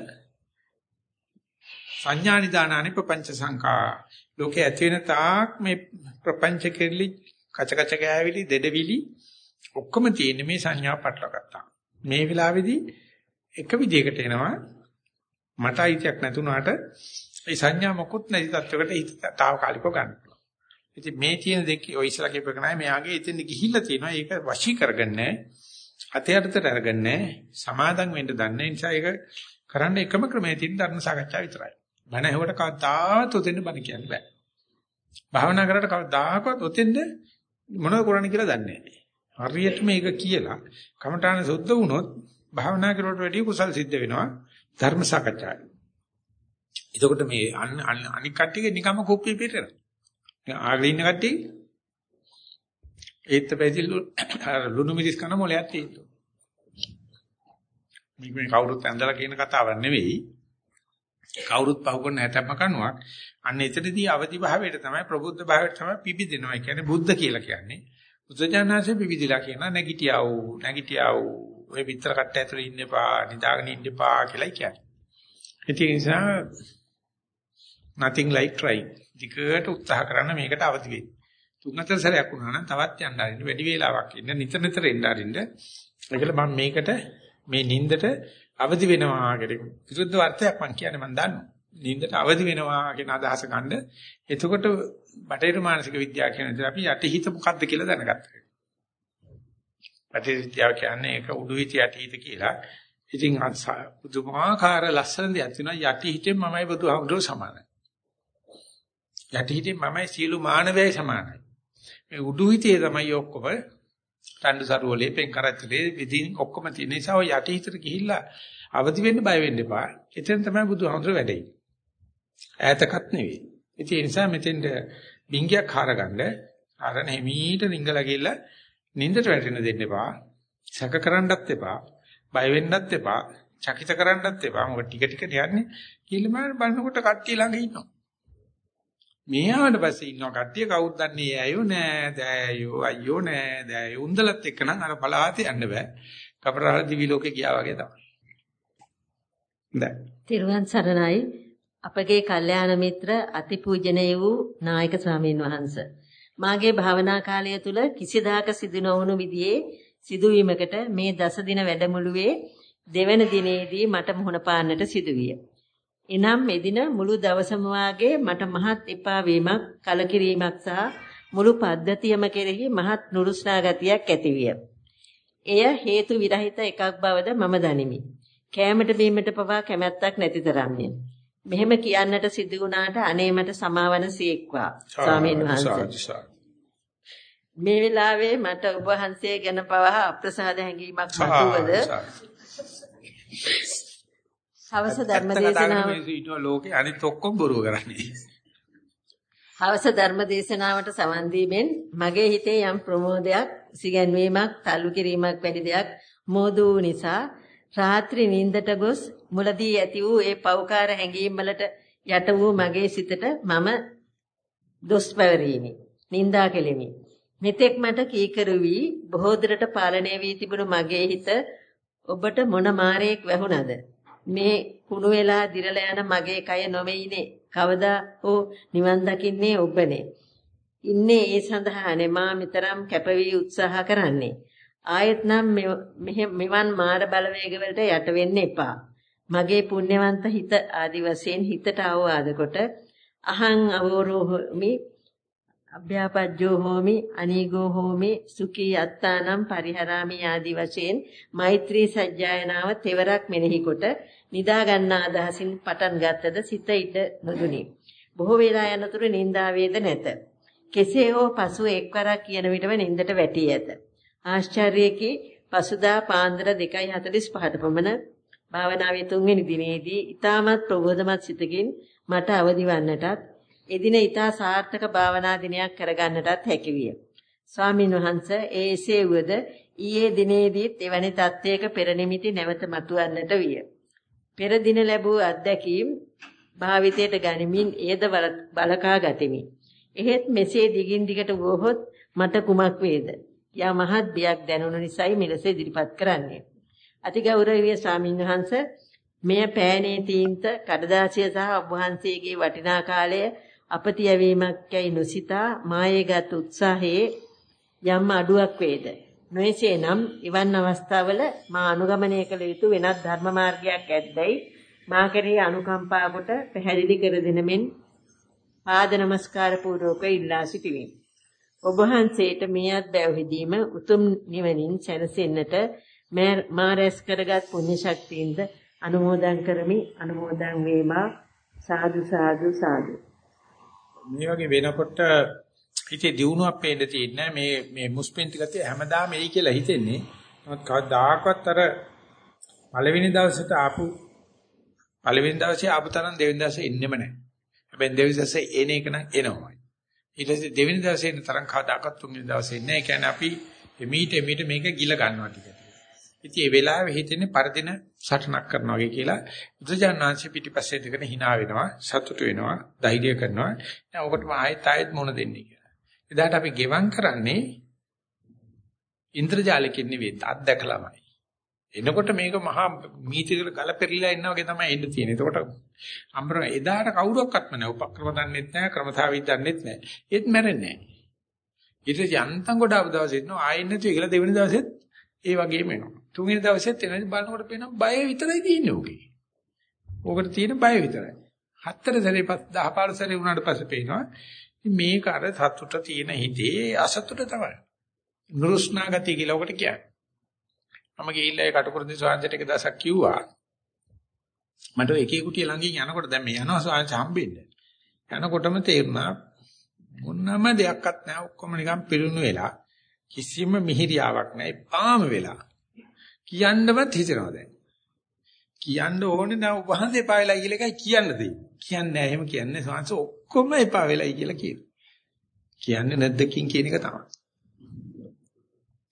සංඥා නිදානානි ප්‍රපංච සංකා. ලෝකේ ඇති වෙන තාක් මේ ප්‍රපංච කෙරලි කච කච ගෑවිලි දෙඩවිලි ඔක්කොම තියෙන්නේ මේ සංඥාව පටලගත්තා මේ වෙලාවේදී එක විදිහකට එනවා. මට අයිතියක් නැතුණාට ඒ සංඥා මොකුත් නැති තත්වයකට හිත తాවකාලිකව ගන්න. ඉතින් මේ තියෙන දෙක ඔය ඉස්සලා කියපු එක නෑ. මෙයාගේ එතෙන් ගිහිල්ලා තියෙනවා. ඒක වශී කරගන්නේ අතයටට අරගන්නේ සමාදම් වෙන්න දන්නේ නිසා ඒක කරන්න එකම ක්‍රමය තියෙන ධර්ම සාකච්ඡා විතරයි. බණ ඇහුවට කවදාවත් ඔතෙන් බණ කියන්න බෑ. භාවනා කරලා කවදාකවත් ඔතෙන්ද මොනවද කරන්නේ කියලා දන්නේ නැහැ. හරියට මේක කියලා කමඨාන සුද්ධ වුණොත් භාවනා කරුවට වැඩිය කුසල් සිද්ධ වෙනවා ධර්ම සාකච්ඡාවේ. එතකොට මේ අනික් කට්ටියගේ නිකම්ම කුප්පිය පිටරන. ආගෙන ඉන්න කට්ටිය ඒත් පැතිල් ලුණු මිරිස් කන මොලයක් තියෙනවා. මේක මේ කවුරුත් ඇඳලා කියන කතාවක් නෙවෙයි. කවුරුත් පහු කරන හැතැම්ම කනුවක්. අන්න එතනදී අවදි භාවයට තමයි ප්‍රබුද්ධ භාවයට තමයි පිබිදෙනවා. ඒ කියන්නේ බුද්ධ කියලා කියන්නේ. බුදුජානනාංශේ පිබිදිලා කියන නැගිටියා වූ නැගිටියා වූ ඔය පිටර කට්ට ඇතුලේ ඉන්න එපා, නිදාගෙන ඉන්න එපා කියලායි කියන්නේ. ඒ නිසා nothing like trying. දිගට උත්සාහ කරන්න මේකට අවදි වෙන්න. තුන් හතර සැරයක් වුණා නම් තවත් යන්න ආරින්න වැඩි වේලාවක් ඉන්න නිතර නිතර එන්න ආරින්න. ඒකල මම මේකට මේ නින්දට අවදි වෙනවා කියන විරුද්ධ අර්ථයක් මම කියන්නේ මම දන්නවා. නින්දට අවදි වෙනවා කියන අදහස ගන්න. එතකොට බටේර මානසික විද්‍යාව කියන දේ අපි යටිහිත මොකද්ද කියලා දැනගත්තා. ප්‍රතිවිද්‍යාව කියන්නේ ඒක උඩුහිත යටිහිත කියලා. ඉතින් පුදුමාකාර ලස්සන දෙයක් තියෙනවා යටිහිතෙන් මමයි බුදුහාමුදුරුවෝ සමානයි. යටිහිතෙන් මමයි සියලු මානවයයි සමානයි. මේ උඩුහිතේ තමයි ඔක්කොම තණ්ඩු සරුවලේ පෙන් කරත්තලේ විදින් ඔක්කොම තියෙන නිසා ඔය යටිහිතට ගිහිල්ලා අවදි වෙන්න බය වෙන්න එපා. එතෙන් තමයි බුදුහාමුදුරුවෝ වැඩේ. ඈතකත් නෙවෙයි. ඉතින් ඒ නිසා මෙතෙන්ද බින්ගයක් හරගන්න අරන හිමීට රිංගලා ගිහිල්ලා නින්දට වැටෙන්න දෙන්න එපා. සැක කරන්නත් එපා. බය වෙන්නත් එපා. චකිත කරන්නත් එපා. මොකද ටික ටික යන්නේ. කිලිමාර බලනකොට කට්ටිය ළඟ ඉන්නවා. මේ ආවට පස්සේ ඉන්නවා කට්ටිය කවුද දන්නේ ඇයෝ නෑ දෑයෝ අයියෝ නෑ දෑයෝ උන්දලත් එක්ක නම් අර පලාතේ යන්න බෑ. කපරාල දිවි ලෝකේ ගියා වගේ තමයි. දැන්. තිරුවන් සරණයි අපගේ කල්යාණ මිත්‍ර අතිපූජනීය වූ නායක ස්වාමීන් වහන්සේ මාගේ භාවනා කාලය තුල කිසිදාක සිදු නොවුණු විදිහේ සිදුවීමකට මේ දස දින වැඩමුළුවේ දෙවන දිනේදී මට මුහුණ පාන්නට සිදුවිය. එනම් එදින මුළු දවසම වාගේ මට මහත් එපා වීමක්, කලකිරීමක් සහ මුළු පද්ධතියම කෙරෙහි මහත් නුරුස්නා ගතියක් ඇතිවිය. එය හේතු විරහිත එකක් බවද මම දනිමි. කෑමට බීමට පවා කැමැත්තක් නැති තරම්ය. මෙහෙම කියන්නට සිදු වුණාට අනේ මට සමාවන සීක්වා ස්වාමීන් වහන්සේ. මේ වෙලාවේ මට ඔබ වහන්සේ ගැන පවා අප්‍රසාද හැඟීමක් මතුවද සවස ධර්ම දේශනාව ඊට ලෝකේ අනිත් ඔක්කොම බොරුව කරන්නේ. හවස ධර්ම දේශනාවට සවන් දීමෙන් මගේ හිතේ යම් ප්‍රමෝදයක්, සිගැන්වීමක්, තල්ලු කිරීමක් වැනි දෙයක් මෝදු නිසා රාත්‍රී නිින්දට ගොස් මුලදී ඇති වූ ඒ පෞකාර හැඟීම් වලට යට වූ මගේ සිතට මම දොස් පැවරීමි. නින්දා කෙලිමි. මෙතෙක් මට කීකරු වී බොහෝ දුරට පාලනය වී තිබුණු මගේ හිත ඔබට මොන මාරයක් වැහුණද? මේ කුණු වෙලා දිරලා යන මගේ කය නොමෙයිනේ. කවදා හෝ නිවන් දකින්නේ ඔබනේ. ඉන්නේ ඒ සඳහා නෙමා මිතරම් කැපවී උත්සාහ කරන්නේ. ආයෙත් නම් මෙවන් මාර බලවේග වලට යට වෙන්න එපා. මගේ පුණ්‍යවන්ත හිත ආදි වශයෙන් හිතට අවවාද කොට අහං අවරෝමි අභ්‍යාපජ්ජෝ හෝමි අනීගෝ හෝමි සුඛී අත්තානම් පරිහරාමි ආදි වශයෙන් මෛත්‍රී සජ්ජායනාව තෙවරක් මෙනෙහි කොට නිදා ගන්නා අදහසින් පටන් ගත්තද සිත ඉඩ නොදුනි. බොහෝ වේලා යනතුරු නින්දා වේද නැත. කෙසේ හෝ පසුව එක්වරක් කියන විටම නින්දට වැටී ඇත. ආශ්චර්යකි පසුදා පාන්දර 2:45ට පමණ භාවනාවේ තුන්වෙනි දිනේදී ඊටමත් ප්‍රබෝධමත් සිතකින් මට අවදි වන්නටත් එදින ඊතා සාර්ථක භාවනා දිනයක් කරගන්නටත් හැකි විය. ස්වාමින් වහන්සේ ඒ එසේ වුවද ඊයේ දිනේදීත් එවැනි තත්ත්වයක පෙර නිමිති නැවත මතුවන්නට විය. පෙර දින ලැබූ අත්දැකීම් භාවිතයට ගනිමින් ඒද බලකා ගතිමි. එහෙත් මෙසේ දිගින් දිගට වුවහොත් මට කුමක් වේද? යා මහත් බියක් දැනුණු නිසායි මෙලෙස ඉදිරිපත් කරන්නේ. අතිගෞරවනීය ස්වාමින් වහන්සේ මෙය පෑනේ තීන්ත කඩදාසිය සහ ඔබ වහන්සේගේ වටිනා කාලය අපති යැවීමක් යයි නොසිතා මායේගත් උත්සාහයේ යම් අඩුවක් වේද? නොයසේනම් ඉවන් අවස්ථාවල මා අනුගමනය කළ යුතු වෙනත් ධර්ම මාර්ගයක් ඇද්දයි මා කෙරෙහි අනුකම්පා කොට පැහැදිලි කර දෙන මෙන් පාද නමස්කාර පූර්වක ඉල්ලා සිටිමි. ඔබ වහන්සේට මේ අත්දැවීම උතුම් නිවනින් සැනසෙන්නට මා රැස් කරගත් පුණ්‍ය ශක්තියින්ද අනුමෝදන් කරමි. අනුමෝදන් වේමා සාදු සාදු සාදු. මේ වගේ වෙනකොට හිතේ දියුණුවක් පේන්න තියෙන්නේ මේ මේ මුස්පෙන්ති ගතිය හැමදාම එයි කියලා හිතෙන්නේ. නමුත් කවදාකවත් අර පළවෙනි දවසට ආපු පළවෙනි දවසේ ආපු තරම් දෙවෙනි දවසේ එන්නෙම නැහැ. හැබැයි දෙවෙනි දවසේ එන එක නම් එනවමයි. ඊට පස්සේ දෙවෙනි දවසේ එන තරම් කවදාකවත් තුන්වෙනි දවසේ එන්නේ නැහැ. ඒ කියන්නේ අපි එමීට එමීට මේක ගිල ගන්නවා ටික. ඉතින් ඒ වෙලාවේ හිතෙන්නේ පරදින සටනක් කරනවා වගේ කියලා බුදුජානනාංශ පිටිපස්සේ දෙකන hina වෙනවා සතුටු වෙනවා ධෛර්ය කරනවා දැන් ඔබට ආයෙත් ආයෙත් මොන දෙන්නේ කියලා. එදාට අපි ගෙවම් කරන්නේ ඉන්ද්‍රජාලකින් නෙවෙයි අත්දැකලාමයි. එනකොට මේක මහා මීතිකල ගල පෙරලිලා ඉන්නා වගේ තමයි එන්න තියෙන්නේ. එතකොට අම්බර එදාට කවුරක්වත්ම නැහැ. උපක්‍රම දන්නෙත් නැහැ, ක්‍රමතාවිත් දන්නෙත් නැහැ. ඒත් මැරෙන්නේ නැහැ. ඊට යන්තම් ගොඩාක් දවස් ඉන්නවා ආයෙත් නැති කියලා දෙවෙනි දවසෙත් ඒ වගේම එනවා. තුන්වෙනි දවසෙත් එනවා. බලනකොට පේනවා බය විතරයි තියෙන්නේ ඕකේ. ඕකට තියෙන බය විතරයි. හතර සැරේ පස් 10 15 සැරේ වුණාට පස්සේ පේනවා මේක අර සතුට තියෙන හිතේ අසතුට තමයි. නුරුස්නා ගතිය කියලා ඔකට කියන්නේ. මම ගිහිල්ලා ඒ කටුකුරුන්දි ස්වාමීන්ට එක දවසක් කිව්වා. මට එකේ කුටිය ළඟින් යනකොට දැන් මේ යනවා ස්වාමීන් හම්බෙන්න. යනකොටම තේරුණා මොනම දෙයක්වත් නැහැ ඔක්කොම නිකන් පිරුණු වෙලා කිසිම මිහිරියාවක් නැහැ පාම වෙලා කියන්නවත් හිතෙනවා දැන්. කියන්න ඕනේ නෑ වහන්සේ එපා වෙලා කියලා එකයි කියන්න දෙන්නේ. කියන්නේ නෑ එහෙම කියන්නේ සංස ඔක්කොම එපා වෙලයි කියලා කියනවා. කියන්නේ නැද්දකින් කියන එක තමයි.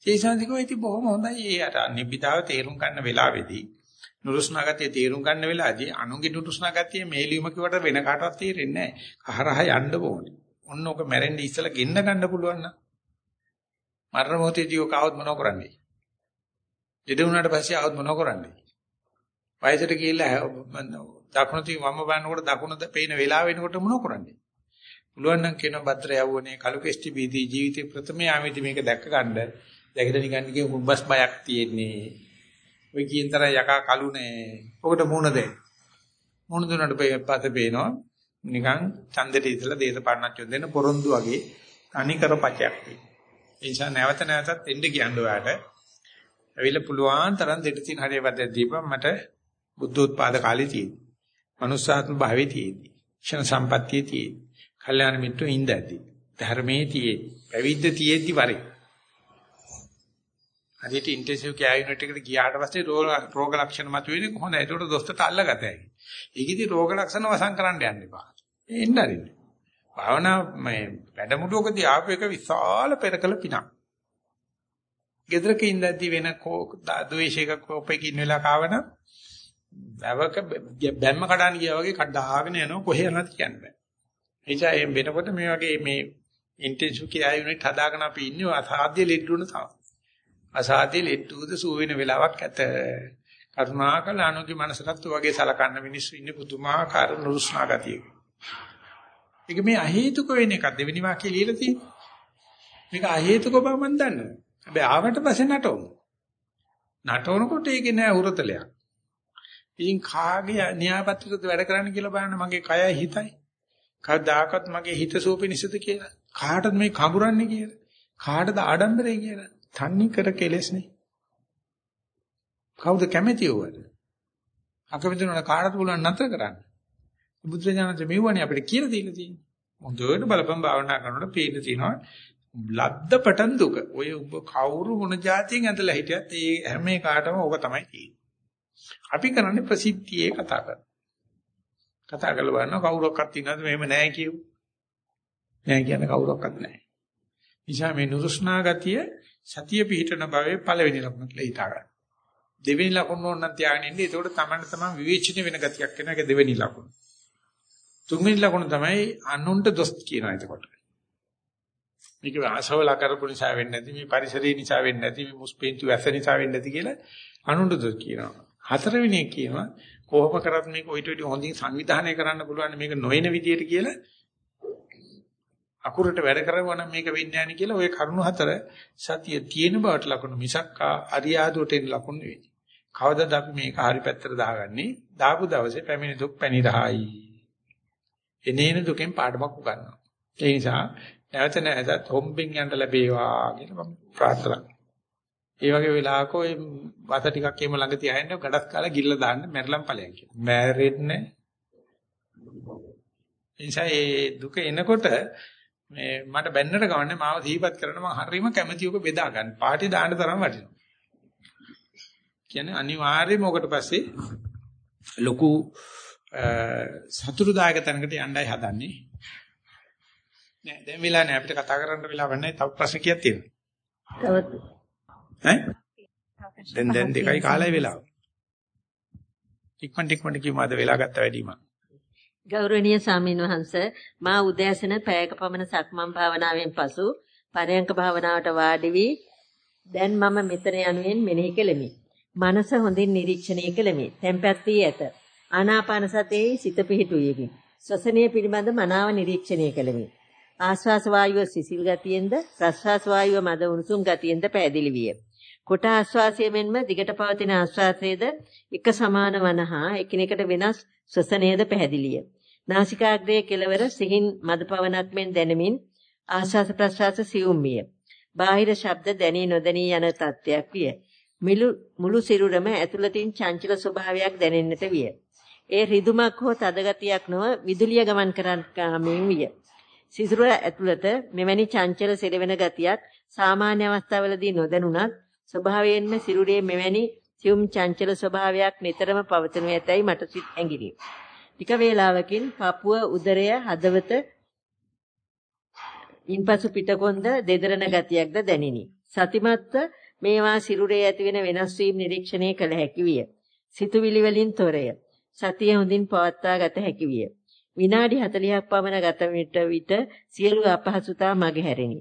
ඒ සංසිකෝ ඉති බොහොම හොඳයි. ඒ අර නිබ්බිදාව තේරුම් ගන්න වෙලාවේදී නුරුස්නාගතිය තේරුම් ගන්න වෙලාවදී අනුන්ගේ නුරුස්නාගතිය මේලියුම කිව්වට වෙන කාටවත් තේරෙන්නේ නෑ. කහරහ යන්න ඕනේ. ඔන්න ඔක මැරෙන්න ඉස්සලා ගෙන්න ගන්න පුළුවන් නම් මරණ මොහොතේදී ඔක આવත් මොනව කරන්නේ? ලෙඩ වුණාට පස්සේ આવත් මොනව කරන්නේ? වයසට ගිහිල්ලා දකුණු තිය වම බලනකොට දකුණද පේන වෙලාව වෙනකොට මොනව කරන්නේ? පුළුවන් නම් කියන භද්‍ර යවුනේ කලු කෙස්ටි බීදී ජීවිතේ ප්‍රථම යාමේදී මේක දැක්ක ගන්න දැකගෙන නිකන් නිකන් හුබස් බයක් තියෙන්නේ. ඔය කියන තරම් යකා කලුනේ. ඔකට මුණ දෙන්න. මුණ දුන්නට පස්සේ පේනවා නිකන් ඡන්දෙට ඉතලා දේශපාලනඥයෝ දෙන්න පොරොන්දු වගේ අනිකර පචයක් තියෙනවා. ඒ නිසා නැවත නැවතත් එන්න කියන්න ඔයාලට ඇවිල්ලා පුළුවන් තරම් දෙට තියෙන හරිය වැදලා දීපම් මට බුද්ධෝත්පාද කාලේ තියෙන්නේ. මනුස්සාත්ම භාවයේ තියෙන්නේ. ක්ෂණ සම්පත්තියේ තියෙන්නේ. කල්යාණ මිත්‍ර ඉඳදී. ධර්මයේ තියෙන්නේ. පැවිද්ද තියෙද්දි වරේ. හරියට ඉන්ටෙන්සිව් කෙයාර් යුනිට් එකට ගියාට පස්සේ රෝග ලක්ෂණ මතුවෙන්නේ කොහොමද? ඒකට දොස්තරට අල්ලගත හැකියි. ඒකෙදි රෝග ලක්ෂණ වසන් කරන්න යන්න එපා. එන්න අරින්න. භාවනා මේ වැඩමුළුවකදී ආපු එක විශාල පෙරකල පිනක්. ගෙදරක ඉඳද්දි වෙන ද්වේෂයක කෝපයක ඉන්න වෙලා කාවන වැවක බැම්ම කඩන්න ගියා වගේ කඩාගෙන යනවා කොහේ යනවද කියන්න බෑ. එනිසා එම් වෙනකොට මේ වගේ මේ ඉන්ටෙන්සිව් කෙයාර් යුනිට් හදාගෙන අපි ඉන්නේ අසාධ්‍ය ලෙඩුණ තමයි. අසාධ්‍ය ලෙඩුද සුව වෙන වෙලාවක් ඇත. කරුණාකර අනුගේ මනසටත් වගේ සලකන්න මිනිස්සු ඉන්නේ පුදුමාකාර නුරුස්නා ගතියක. ඒක මේ අහේතුක වෙන එකක් දෙවෙනි වාක්‍යය ලියලා තියෙනවා. මේක අහේතුක බව මම දන්නවා. හැබැයි ආවට පස්සේ නටවමු. නටවනකොට ඒකේ නෑ උරතලයක්. ඉතින් කාගේ න්‍යායපත්‍රයද වැඩ කරන්න කියලා බලන්න මගේ කයයි හිතයි. කවදාකවත් මගේ හිත සෝපිනිසද කියලා. කාටද මේ කඹරන්නේ කියලා. කාටද ආඩම්බරේ කියලා. තන්නේ කර කෙලෙස්නේ. කවුද කැමති වුවද? අකමැති වුණා කාටද පුළුවන් නතර කරන්න. බුදුරජාණන් මෙව්වනේ අපිට කියලා දීලා තියෙන්නේ. හොඳට බලපන් භාවනා කරනකොට පේන්න තියෙනවා ලද්ද පටන් දුක. ඔය ඔබ කවුරු මොන જાතියෙන් ඇඳලා හිටියත් ඒ හැම එකටම ඕක තමයි තියෙන්නේ. අපි කරන්නේ ප්‍රසිද්ධියේ කතා කරනවා. කතා කරලා බලනවා කවුරක්වත් ඉන්නවද මෙහෙම නැහැ කියු. නැහැ කියන්නේ කවුරක්වත් නැහැ. නිසා මේ නුරුස්නා ගතිය සතිය පිහිටන භවයේ පළවෙනි ලකුණ කියලා හිතා ගන්න. දෙවෙනි ලකුණ ඕන නම් තියාගෙන ඉන්න. ඒකෝට තමන්න තමන් විවේචනය වෙන ගතියක් වෙන එක දෙවෙනි ලකුණ. තුන්වෙනි ලකුණ තමයි අනුන්ට දොස් කියනවා එතකොට. මේක ආශවල කරපු නිසා වෙන්නේ නැති මේ පරිසරය නිසා වෙන්නේ නැති මේ මුස්පේන්තු වැස නිසා වෙන්නේ නැති කියලා අනුන්ට දොස් කියනවා. හතරවෙනි එක කියනවා කොහොම කරත් මේක ඔයිට වඩා හොඳින් සංවිධානය කරන්න පුළුවන් මේක නොවන විදියට කියලා අකුරට වැඩ කරවුවා නම් මේක වෙන්නේ නැහැ කියලා ওই කරුණු හතර සතිය තියෙන බවට ලකුණු මිසක් අරියාදුවට එන ලකුණු නෙවෙයි. කවදාද අපි මේක හරි පැත්තට දාගන්නේ? දාපු දවසේ පැමිණි දුක් පැණි රහයි. එනේන දුකෙන් පාඩමක් උගන්වනවා. ඒ නිසා නැවත නැවතත් හොම්බෙන් යන්න ලැබේවා කියලා මම ප්‍රාර්ථනා ඒ වගේ වෙලාවක ඔය වත ටිකක් එහෙම ළඟ තියාගෙන ගඩක් කාලා ගිල්ල දාන්න මැරලම් ඵලයන් කියන. මැරෙන්නේ නිසා ඒ දුක එනකොට මේ මට බැන්නට ගවන්නේ මාව සිහිපත් කරන මම හරීම කැමැති ඔක බෙදා ගන්න. පාටි දාන්න තරම් වටිනවා. කියන්නේ අනිවාර්යයෙන්ම ඔකට පස්සේ ලොකු සතුරුදායක තැනකට යන්නයි හදන්නේ. නෑ දැන් වෙලා නෑ අපිට කතා කරන්න වෙලාවක් නැහැ. තව ප්‍රශ්න කීයක් තියෙනවා? තවත් ඈ දැන් දැන් දෙකයි කාලය වෙලාව. ඉක්මනට ඉක්මනට කියමු අද වෙලා ගත්ත වැඩිම. ගෞරවනීය සාමීන් වහන්ස මා උදෑසන පැයක පමණ සක්මන් භාවනාවෙන් පසු පරයන්ක භාවනාවට වාඩි වී දැන් මම මෙතන යනුවෙන් මෙනෙහි කෙලෙමි. මනස හොඳින් නිරීක්ෂණය කෙලෙමි. tempat වී ඇත. ආනාපාන සතියේ සිත පිහිටුවෙමි. ශ්වසනය පිළිබඳ මනාව නිරීක්ෂණය කෙලෙමි. ආශ්වාස වායුව සිසිල් ගතියෙන්ද ප්‍රශ්වාස වායුව මද උණුසුම් ගතියෙන්ද පැහැදිලි විය. කොට ආශ්වාසය මෙන්ම දිගට පවතින ආශ්වාසයේද එක සමාන වනහා එකිනෙකට වෙනස් ශ්වසනයේද පැහැදිලිය. නාසිකාග්‍රයේ කෙළවර සිහින් මද පවනක් මෙන් දැනෙමින් ආශ්වාස ප්‍රශ්වාස සියුම් විය. බාහිර ශබ්ද දැනී නොදැනී යන තත්ත්වයක් විය. මුළු සිරුරම ඇතුළතින් චංචල ස්වභාවයක් දැනෙන්නට විය. ඒ රිදුමක් හෝ තදගතියක් නොව විදුලිය ගමන් කරන්නමින් විය. සිසුර ඇතුළත මෙවැනි චංචල සෙලවෙන ගතියක් සාමාන්‍ය අවස්ථාවලදී නොදැනුණත් ස්වභාවයෙන්ම සිරුරේ මෙවැනි සියුම් චංචල ස්වභාවයක් නිතරම පවතිනු ඇතැයි මට සිත් ඇඟිලි. ටික වේලාවකින් පපුව උදරය හදවත ඉන්පසු පිටකොන්ද දෙදරන ගතියක්ද දැනිනි. සතිමත්ව මේවා සිරුරේ ඇතිවෙන වෙනස් වීම නිරීක්ෂණය කළ හැකි විය. සිතුවිලි වලින් තොරය. සතිය හොඳින් පවත්වා ගත හැකි විය. විනාඩි 40ක් පමණ ගත විට විට සියලු අපහසුතා මගහැරිනි.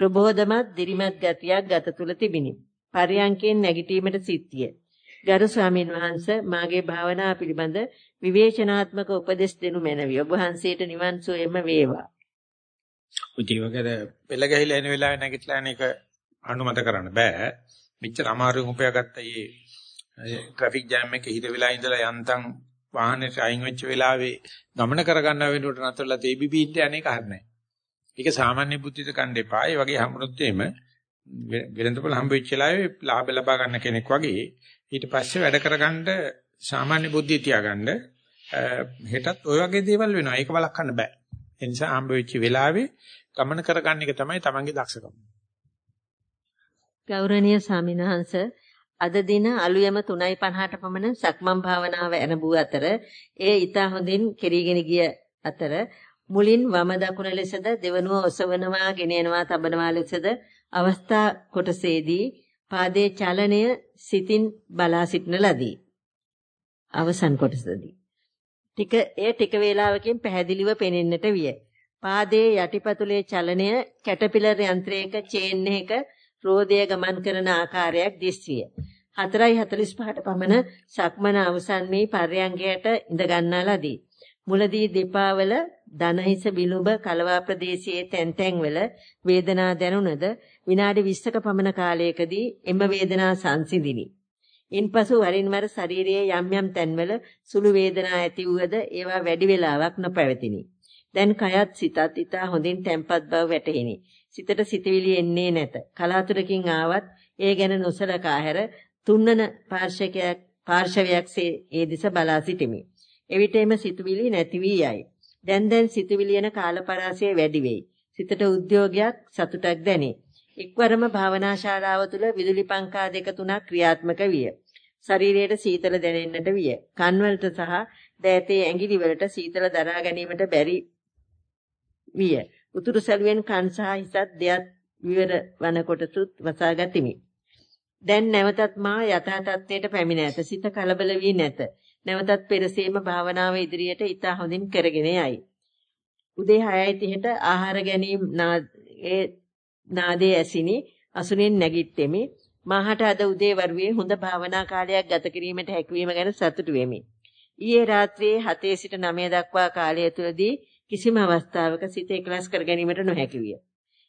ප්‍රබෝධමත් දිරිමත් ගතියක් ගත තුල තිබිනි. පරියංකෙන් නැගිටීමට සිත්තිය. ගරු ස්වාමීන් වහන්සේ මාගේ භාවනා පිළිබඳ විවේචනාත්මක උපදෙස් දෙනු මැනවි. ඔබ වහන්සේට නිවන් සුවයම වේවා. උදේවකද පෙළ ගහිලා එන වෙලාවේ නැගිටලා යන එක අනුමත කරන්න බෑ. මෙච්චර අමාරුවෙන් උපයාගත්ත මේ ට්‍රැෆික් ජෑම් එකේ හිර වෙලා ඉඳලා යන්තම් වාහනේට අයින් වෙච්ච වෙලාවේ ගමන කරගන්න වෙනුවට නතරලා තේබිබීන්ට අනේක හරිනේ. ඒක සාමාන්‍ය බුද්ධිත කණ්ඩ එපා. ඒ වගේ හමුනොත් එimhe වෙළඳපොළ හම්බ වෙච්ච වෙලාවේ ලාභ ලබා ගන්න කෙනෙක් වගේ ඊට පස්සේ වැඩ කරගන්න සාමාන්‍ය බුද්ධිය තියාගන්න හෙටත් ওই වගේ දේවල් වෙනවා. ඒක වළක්වන්න බෑ. ඒ නිසා හම්බ වෙච්ච වෙලාවේ ගමන කරගන්න එක තමයි Tamange දක්ෂකම. ගෞරවනීය ස්වාමින්වහන්සේ අද දින අලුයම 3:50ට පමණ සක්මන් භාවනාව ආරම්භ අතර එය ඊට හොඳින් කෙරීගෙන ගිය අතර මුලින් වම දකුණ ලෙසද දෙවනුව ඔසවනවා ගෙනෙනවා තබනවා ලෙසද අවස්ථා කොටසේදී පාදයේ චලනය සිතින් බලා සිටන ලදී. අවසන් කොටසදී ටික එය ටික වේලාවකින් පැහැදිලිව පෙනෙන්නට විය. පාදයේ යටිපතුලේ චලනය කැටපිලර් යන්ත්‍රයක චේන් එකක රෝදය ගමන් කරන ආකාරයක් දිස්විය. 4:45ට පමණ සක්මන අවසන් වී පර්යංගයට ඉඳ ගන්නා ලදී. මුලදී දෙපාවල දනහිස විලුඹ කලවා ප්‍රදේශයේ තැන් තැන්වල වේදනා දැනුණද විනාඩි 20ක පමණ කාලයකදී එම වේදනා සංසිඳිනි. ඉන්පසු වරින් වර ශරීරයේ යම් යම් තැන්වල සුළු වේදනා ඇති වූද ඒවා වැඩි වේලාවක් නොපැවතිනි. දැන් කයත් සිතත් ඊට හොඳින් තැම්පත් බව වැටහිනි. සිතට සිතවිලි එන්නේ නැත. කලාතුරකින් ආවත් ඒ ගැන නොසලකා හැර තුන්වන පාර්ශවයක් පාර්ශවයක්සේ ඒ දිස බලා සිටිමි. එවිට එම සිතුවිලි නැති වී යයි. දැන් දැන් සිතුවිලි යන කාලපරාසය වැඩි වෙයි. සිතට උද්‍යෝගයක් සතුටක් දැනේ. එක්වරම භාවනා ශාලාව තුළ විදුලි පංකා දෙක තුනක් ක්‍රියාත්මක විය. ශරීරයට සීතල දැනෙන්නට විය. කන්වලට සහ දෑතේ ඇඟිලි වලට සීතල දරා ගැනීමට බැරි විය. උතුරු සැලුවෙන් කන් සහ හිසත් දෙයත් විවර වනකොටසුත් වසා ගතිමි. දැන් නැවතත් මා යථා තත්ත්වයට පැමිණ ඇත. සිත කලබල වී නැත. නැවතත් පෙරසීම භාවනාව ඉදිරියට ඊට හොඳින් කරගෙන යයි. උදේ 6:30ට ආහාර ගැනීම ඒ නාදයේ ඇසිනි අසුනෙන් නැගිට්ටෙමි. මාහට අද උදේ වරුවේ හොඳ භාවනා කාලයක් ගත කිරීමට හැකියවීම ගැන සතුටු වෙමි. ඊයේ රාත්‍රියේ 7 සිට 9 දක්වා කාලය තුලදී කිසිම අවස්ථාවක සිත එකලස් කර ගැනීමට නොහැකි විය.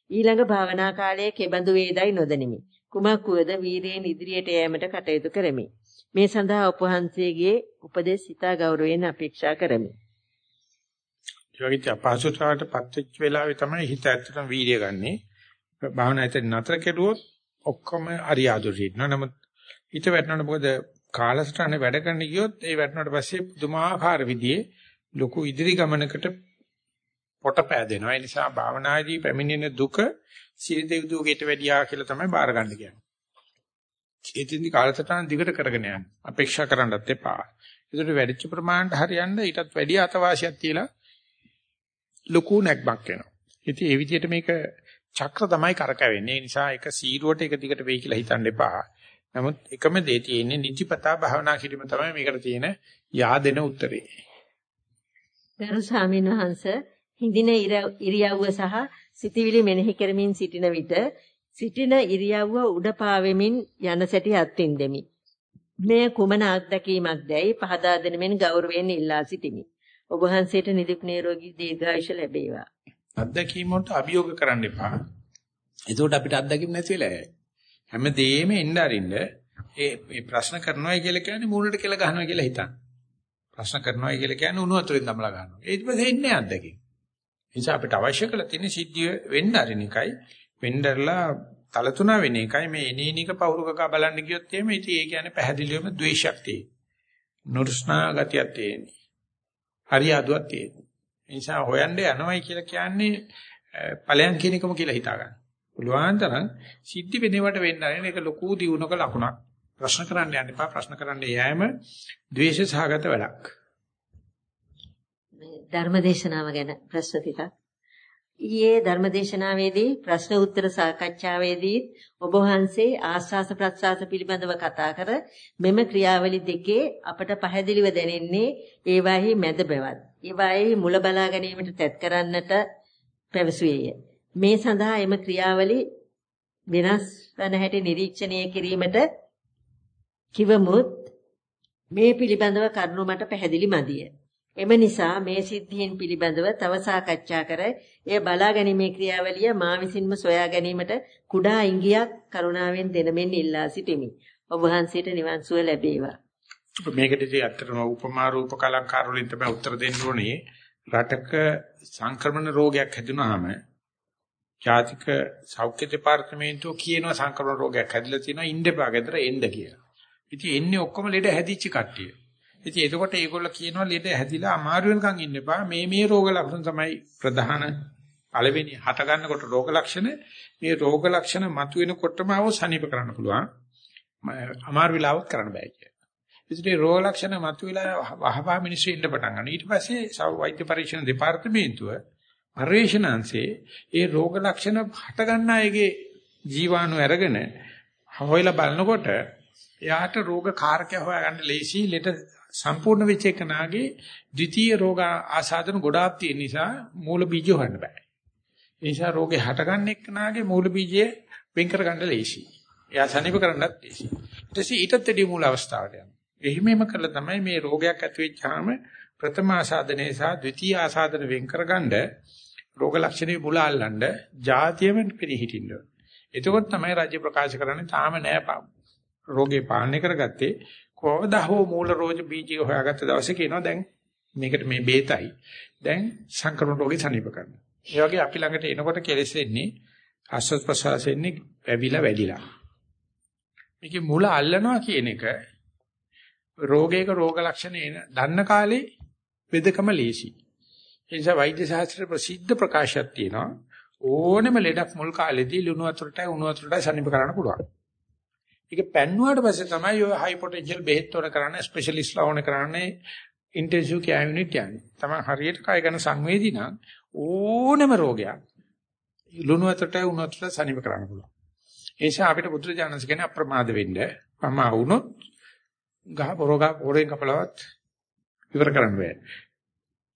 ඊළඟ භාවනා කාලයේ කෙබඳු වේදයි නොදනිමි. කුමක් වුවද වීරයෙන් ඉදිරියට යෑමට කටයුතු කරමි. මේ සඳහා ඔප වහන්සේගේ උපදෙස් සිතා ගෞරවයෙන් අපේක්ෂා කරමි. ඒ වගේ අපහසුතාවට පත්වෙච්ච වෙලාවේ තමයි හිත ඇත්තටම වීර්ය ගන්නෙ. භාවනා ඇතුළේ නතර කෙරුවොත් ඔක්කොම අරියාදුට ඉන්නවා. නමුත් හිත වැටෙනකොට මොකද කාලසටහනේ වැඩ කරන්න ගියොත් ඒ වැටෙනාට පස්සේ පුදුමාකාර විදිහේ ලොකු ඉදිරි ගමනකට පොට පෑදෙනවා. ඒ නිසා භාවනාදී පැමිණෙන දුක සිරිතේ දුකේට වැඩියා කියලා තමයි බාර ගන්න කියන්නේ. ඒතින්දි කාලසටහන දිගට කරගෙන යන්න. අපේක්ෂා කරන්නත් එපා. ඒකට වැඩිච්ච ප්‍රමාණයට හරියන්න ඊටත් වැඩි අතවාසියක් තියලා ලොකු නැක්මක් වෙනවා. ඉතින් ඒ විදිහට මේක චක්‍ර තමයි කරකැවෙන්නේ. ඒ නිසා එක සීරුවට එක දිගට වෙයි කියලා හිතන්න එපා. නමුත් එකම දේ තියෙන්නේ නිතිපතා භාවනා කිරීම තමයි මේකට තියෙන yaadena උත්තරේ. ගරු ස්වාමීන් වහන්සේ හිඳින ඉරියව්ව සහ සිතවිලි මෙනෙහි කරමින් සිටින විට සිටින ඉරියව්ව උඩ පාවෙමින් යන සැටි අත්විඳෙමි. මේ කුමන අත්දැකීමක් දැයි පහදා දෙනමින් ගෞරවයෙන් ඉල්ලා සිටිමි. ඔබ වහන්සේට නිදුක් නිරෝගී දීර්ඝායුෂ ලැබේවා. අත්දැකීම් වලට අභියෝග කරන්න එපා. එතකොට අපිට අත්දැකීම් නැති වෙලා යයි. හැමදේම එන්න අරින්න ඒ මේ ප්‍රශ්න කරනවා කියලා කියන්නේ මූණට කියලා ගහනවා කියලා හිතන්න. ප්‍රශ්න කරනවා කියලා කියන්නේ උණු වතුරෙන් දමලා ගන්නවා. ඊට පස්සේ එන්නේ අත්දැකීම්. ඒ නිසා අපිට අවශ්‍ය කරලා තියෙන සිද්ධිය වෙන්න අරින එකයි වෙන්නදලා තලතුණා වෙන එකයි මේ එනේනික පෞරුකක බලන්න ගියොත් එහෙම ඉතින් ඒ කියන්නේ පැහැදිලිවම ද්වේෂයක් තියෙන. නුරුස්නා ගතියක් තියෙන. හරියාදුවක් තියෙන. ඒ නිසා හොයන්න යනවයි කියලා කියන්නේ ඵලයන් කියන එකම කියලා හිතා ගන්න. පුළුවන් තරම් සිද්ධි වෙනවට වෙන්න ආරෙන ඒක ලොකු දියුණුවක ලකුණක්. ප්‍රශ්න කරන්න යන්න එපා. ප්‍රශ්න කරන්න යෑම ද්වේෂ සහගත වැඩක්. ධර්මදේශනාව ගැන ප්‍රශ්න ටිකක්. ඊයේ ධර්මදේශනාවේදී ප්‍රශ්න උත්තර සාකච්ඡාවේදී ඔබ වහන්සේ ආස්වාස ප්‍රස්වාස පිළිබඳව කතා කර මෙම ක්‍රියාවලි දෙකේ අපට පැහැදිලිව දැනෙන්නේ ඒවාෙහි මැද බවත්. ඒවාෙහි මුල බලා ගැනීමට තැත් කරන්නට පැවසුවේය. මේ සඳහා එම ක්‍රියාවලි වෙනස් වන හැටි නිරීක්ෂණය කිරීමට කිවමුත් මේ පිළිබඳව කරුණු මට පැහැදිලි මදිය. එම නිසා මේ සිද්ධීන් පිළිබඳව තව සාකච්ඡා කර එය බලා ගැනීමේ ක්‍රියාවලිය මා විසින්ම සොයා ගැනීමට කුඩා ඉඟියක් කරුණාවෙන් දෙනමෙන් ඉල්ලා සිටිමි. ඔබ වහන්සේට නිවන් සුව ලැබේවා. මේකදී ඇත්තටම උපමා රූපක අලංකාර වලින් තමයි උත්තර දෙන්න ඕනේ. රටක සංක්‍රමණ රෝගයක් හැදුනහම ජාතික සෞඛ්‍ය දෙපාර්තමේන්තුව කියනවා සංක්‍රමණ රෝගයක් හැදිලා තියෙනවා ඉන්දපා ගෙදර එන්න කියලා. ඉතින් එන්නේ ඔක්කොම ලෙඩ හැදිච්ච කට්ටිය. ඉතින් එතකොට ඒගොල්ලෝ කියනවා ලෙඩ හැදිලා අමාරු වෙනකන් ඉන්න එපා. මේ මේ රෝග ලක්ෂණ තමයි ප්‍රධාන පළවෙනි හට ගන්නකොට රෝග ලක්ෂණ. මේ රෝග ලක්ෂණ මතුවෙනකොටම ආව සනීප කරන්න පුළුවන්. අමාරු වෙලාවත් කරන්න බෑ කිය. ඉතින් රෝග ලක්ෂණ මතුවලා වහවහ මිනිස්සු ඉන්න පටන් ගන්නවා. ඊට පස්සේ වෛද්‍ය පරීක්ෂණ දෙපාර්තමේන්තුව පරිවේශනාංශේ ඒ රෝග ලක්ෂණ හට ගන්න අයගේ ජීවාණු අරගෙන හොයලා බලනකොට එයාට රෝග කාරකය හොයාගන්න ලේසි ලෙඩ සම්පූර්ණ වෙච්ච එකනාගේ ද්විතීය රෝග ආසාදන ගොඩාක් තියෙන නිසා මූල බීජ හොයන්න බෑ. ඒ නිසා රෝගේ හටගන්න එක්කනාගේ මූල බීජය වෙන් කරගන්න ලේසි. එයා සනීප කරන්නත් ලේසි. ඊට පස්සේ ඊටත් වැඩි මූල අවස්ථාවට යනවා. එහිමෙම කළා තමයි මේ රෝගයක් ඇති වෙච්චාම ප්‍රථම ආසාදනයේ සහ ද්විතීයි ආසාදන වෙන් කරගන්න රෝග ලක්ෂණේ මුල අල්ලන්න જાතියෙම පිළිහිටින්න. එතකොට තමයි රාජ්‍ය ප්‍රකාශ කරන්නේ තාම නෑ රෝගේ පාලනය කරගත්තේ කොහොමද හෝ මූල රෝග බීජය හොයාගත්ත දවසේ කියනවා දැන් මේකට මේ බේතයි. දැන් සංක්‍රමණ රෝගේ සනීප කරනවා. ඒ වගේ අපි ළඟට එනකොට කෙලෙසෙන්නේ ආස්වාද ප්‍රසවාසෙන්නේ වැවිලා වැඩිලා. මේකේ මුල අල්ලනවා කියන එක රෝගයක රෝග ලක්ෂණ එන දන්න කාලේ වෙදකම ලේසි. ඒ නිසා වෛද්‍ය ශාස්ත්‍රයේ ප්‍රසිද්ධ ප්‍රකාශයක් තියෙනවා ඕනෙම ලෙඩක් මුල් කාලේදී ලුණු වතුරටයි උණු වතුරටයි සනීප කරන්න පුළුවන්. ඒක පැන්නුවාට පස්සේ තමයි ඔය හයි පොටෙන්ෂල් බෙහෙත් වල කරන්නේ ස්පෙෂලිස්ට්ලා ඕන කරන්නේ ඉන්ටෙන්සිව් කෙයාර් යුනිට් යන්නේ. තමයි හරියට කය ගැන සංවේදී නම් ඕනෙම රෝගයක් ලුණු වතුරටයි උණු වතුරට සනීප කරන්න පුළුවන්. ඒ නිසා අපිට බුදුරජාණන්සේ කියන්නේ අප්‍රමාද වෙන්න. පමා වුණොත් ගහ පොරෝගා පොරෙන් කපලවත් ඉවර කරන්න බෑ.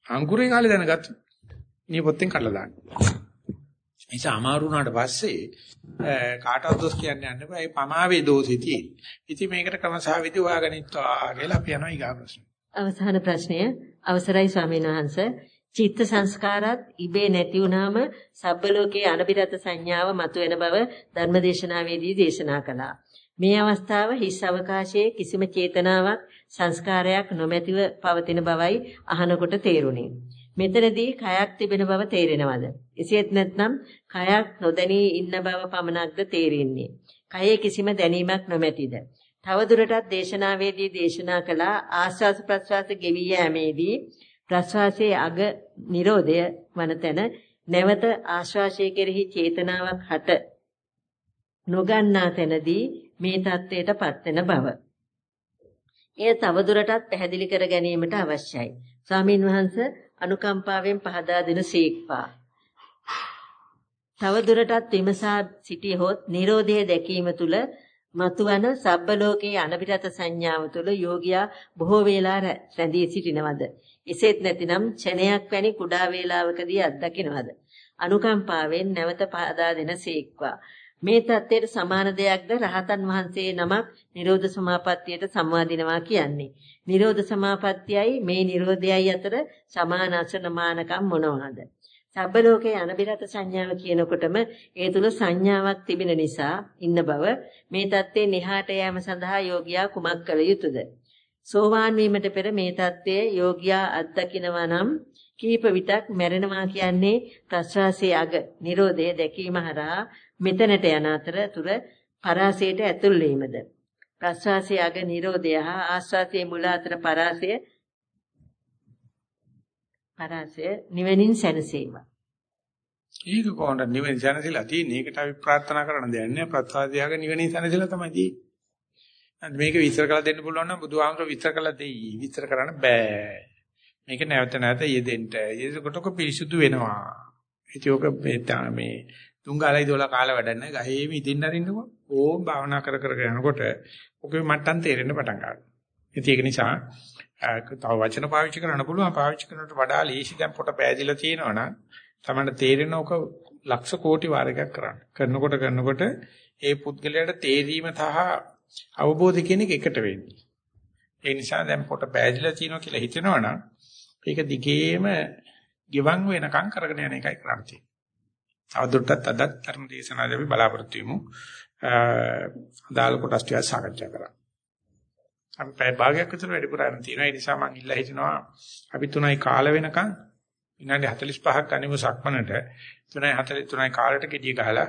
අංකුරේ කාලේ දැනගත් නියපොත්තෙන් කඩලා දාන්න. ඒ නිසා අමාරු වුණාට පස්සේ කාටවත් දොස් කියන්න යන්න බෑ. ඒ පමාවේ දෝෂේ තියෙන. ඉතින් මේකට ක්‍රමසහ විදි හොයාගනිත්වා කියලා අපි යනවා ඊගා ප්‍රශ්න. අවසාන ප්‍රශ්නය අවසරයි ස්වාමීන් වහන්සේ චිත්ත සංස්කාරات ඉබේ නැති වුනහම සබ්බලෝකයේ අනබිරත සංඥාව මතුවෙන බව ධර්මදේශනාවේදී දේශනා කළා. මේ අවස්ථාව හිස් අවකාශයේ කිසිම චේතනාවක් සංස්කාරයක් නොමැතිව පවතින බවයි අහනකොට තේරුණේ. මෙතනදී කයක් තිබෙන බව තේරෙනවද? එසේත් නැත්නම් කයක් නොදැනී ඉන්න බව පමණක්ද තේරෙන්නේ? කයේ කිසිම දැනීමක් නොමැතිද? තවදුරටත් දේශනාවේදී දේශනා කළ ආස්වාස ප්‍රස්වාස ගෙවි යෑමේදී ප්‍රස්වාසයේ අග නිරෝධය වනතන නැවත ආශ්වාසය කෙරෙහි චේතනාවක් හට නොගන්නා තැනදී මේ தത്വයට පත්වෙන බව. එය තවදුරටත් පැහැදිලි කර ගැනීමට අවශ්‍යයි. ස්වාමින් වහන්සේ අනුකම්පාවෙන් පහදා දෙන සීක්වා. තවදුරටත් විමසා සිටියහොත් Nirodhe දැකීම තුල මතුවන සබ්බලෝකයේ අනබිරත සංඥාව තුළ යෝගියා බොහෝ වේලා රැඳී සිටිනවද? එසේත් නැතිනම් ඡනයක් වැනි කුඩා වේලාවකදී අත්දකින්නවද? අනුකම්පාවෙන් නැවත පාදා දෙනසේක්වා. මේ தත්ත්වයට සමාන දෙයක්ද රහතන් වහන්සේ නමක් නිරෝධ සමාපත්තියට සම්වාදිනවා කියන්නේ. නිරෝධ සමාපත්තියයි මේ නිරෝධයයි අතර සමාන අසමානකම් මොනවාද? සබ්බ ලෝකේ අනිරත සංඥාව කියනකොටම ඒ තුල සංඥාවක් තිබෙන නිසා ඉන්න බව මේ தත්ත්වේ නිහාට යෑම සඳහා යෝගියා කුමක් කළ යුතුද? සෝවාන් වීමට පෙර මේ தත්ත්වයේ යෝගියා අත්දකිනවා නම් කීප විටක් මැරෙනවා කියන්නේ ප්‍රසවාසයේ අග නිරෝධය දැකීම හරහා මෙතනට යන අතරතුර පරාසයට ඇතුල් වීමද ප්‍රශ්වාසයේ අග Nirodhe හා ආශ්වාසයේ මුල අතර පරාසය පරාසය නිවෙනින් සැනසීම. ඒක කොහොමද නිවෙනින් සැනසීලා තියෙන්නේ? ඒකට අපි ප්‍රාර්ථනා කරන දෙයක් නෑ. ප්‍රත්‍යාදයාග නිවෙනින් සැනසීලා තමයි තියෙන්නේ. මේක විස්තර කරලා දෙන්න පුළුවන් නම් බුදුහාමර විස්තර කරලා දෙයි. විස්තර කරන්න බෑ. මේක නැවත නැවත යෙදෙන්න. ඒකටක පිරිසුදු වෙනවා. ඉතින් ඔක මේ තුංගාලයි දොල කාලා වැඩ නැහැ. ගහේම ඉදින්න අරින්නකො. ඕම් භාවනා කර කර යනකොට ඔකේ මට්ටම් තේරෙන්න පටන් ගන්නවා. ඉතින් ඒක නිසා තව වචන පාවිච්චි කරන්න පුළුවන් පාවිච්චි කරනට වඩා ලේසි දැන් පොට පෑදිලා තියෙනවා නම් තමයි තේරෙන ඔක ලක්ෂ කෝටි වාරයක් කරන්න. කරනකොට කරනකොට ඒ පුද්ගලයාට තේරීම සහ අවබෝධ කියන එක එකට වෙන්නේ. ඒ නිසා දැන් පොට පෑදිලා තියෙනවා කියලා හිතෙනවනම් ඒක දිගේම ගිවන් වෙනකම් කරගෙන යන එකයි කරන්නේ. අවදුරටත් අදත් ධර්ම දේශනාවදී අපි බලාපොරොත්තු වෙමු. අදාළ කොටස් ටික සාකච්ඡා කරා. අපි පැය භාගයක් විතර වැඩිපුර අරන් තියෙනවා. ඒ නිසා මම ඉල්ලා හිටිනවා අපි 3යි කාල වෙනකන් විනාඩි 45ක් අනිමු සක්මනට 3යි 43යි කාලට gediy ගහලා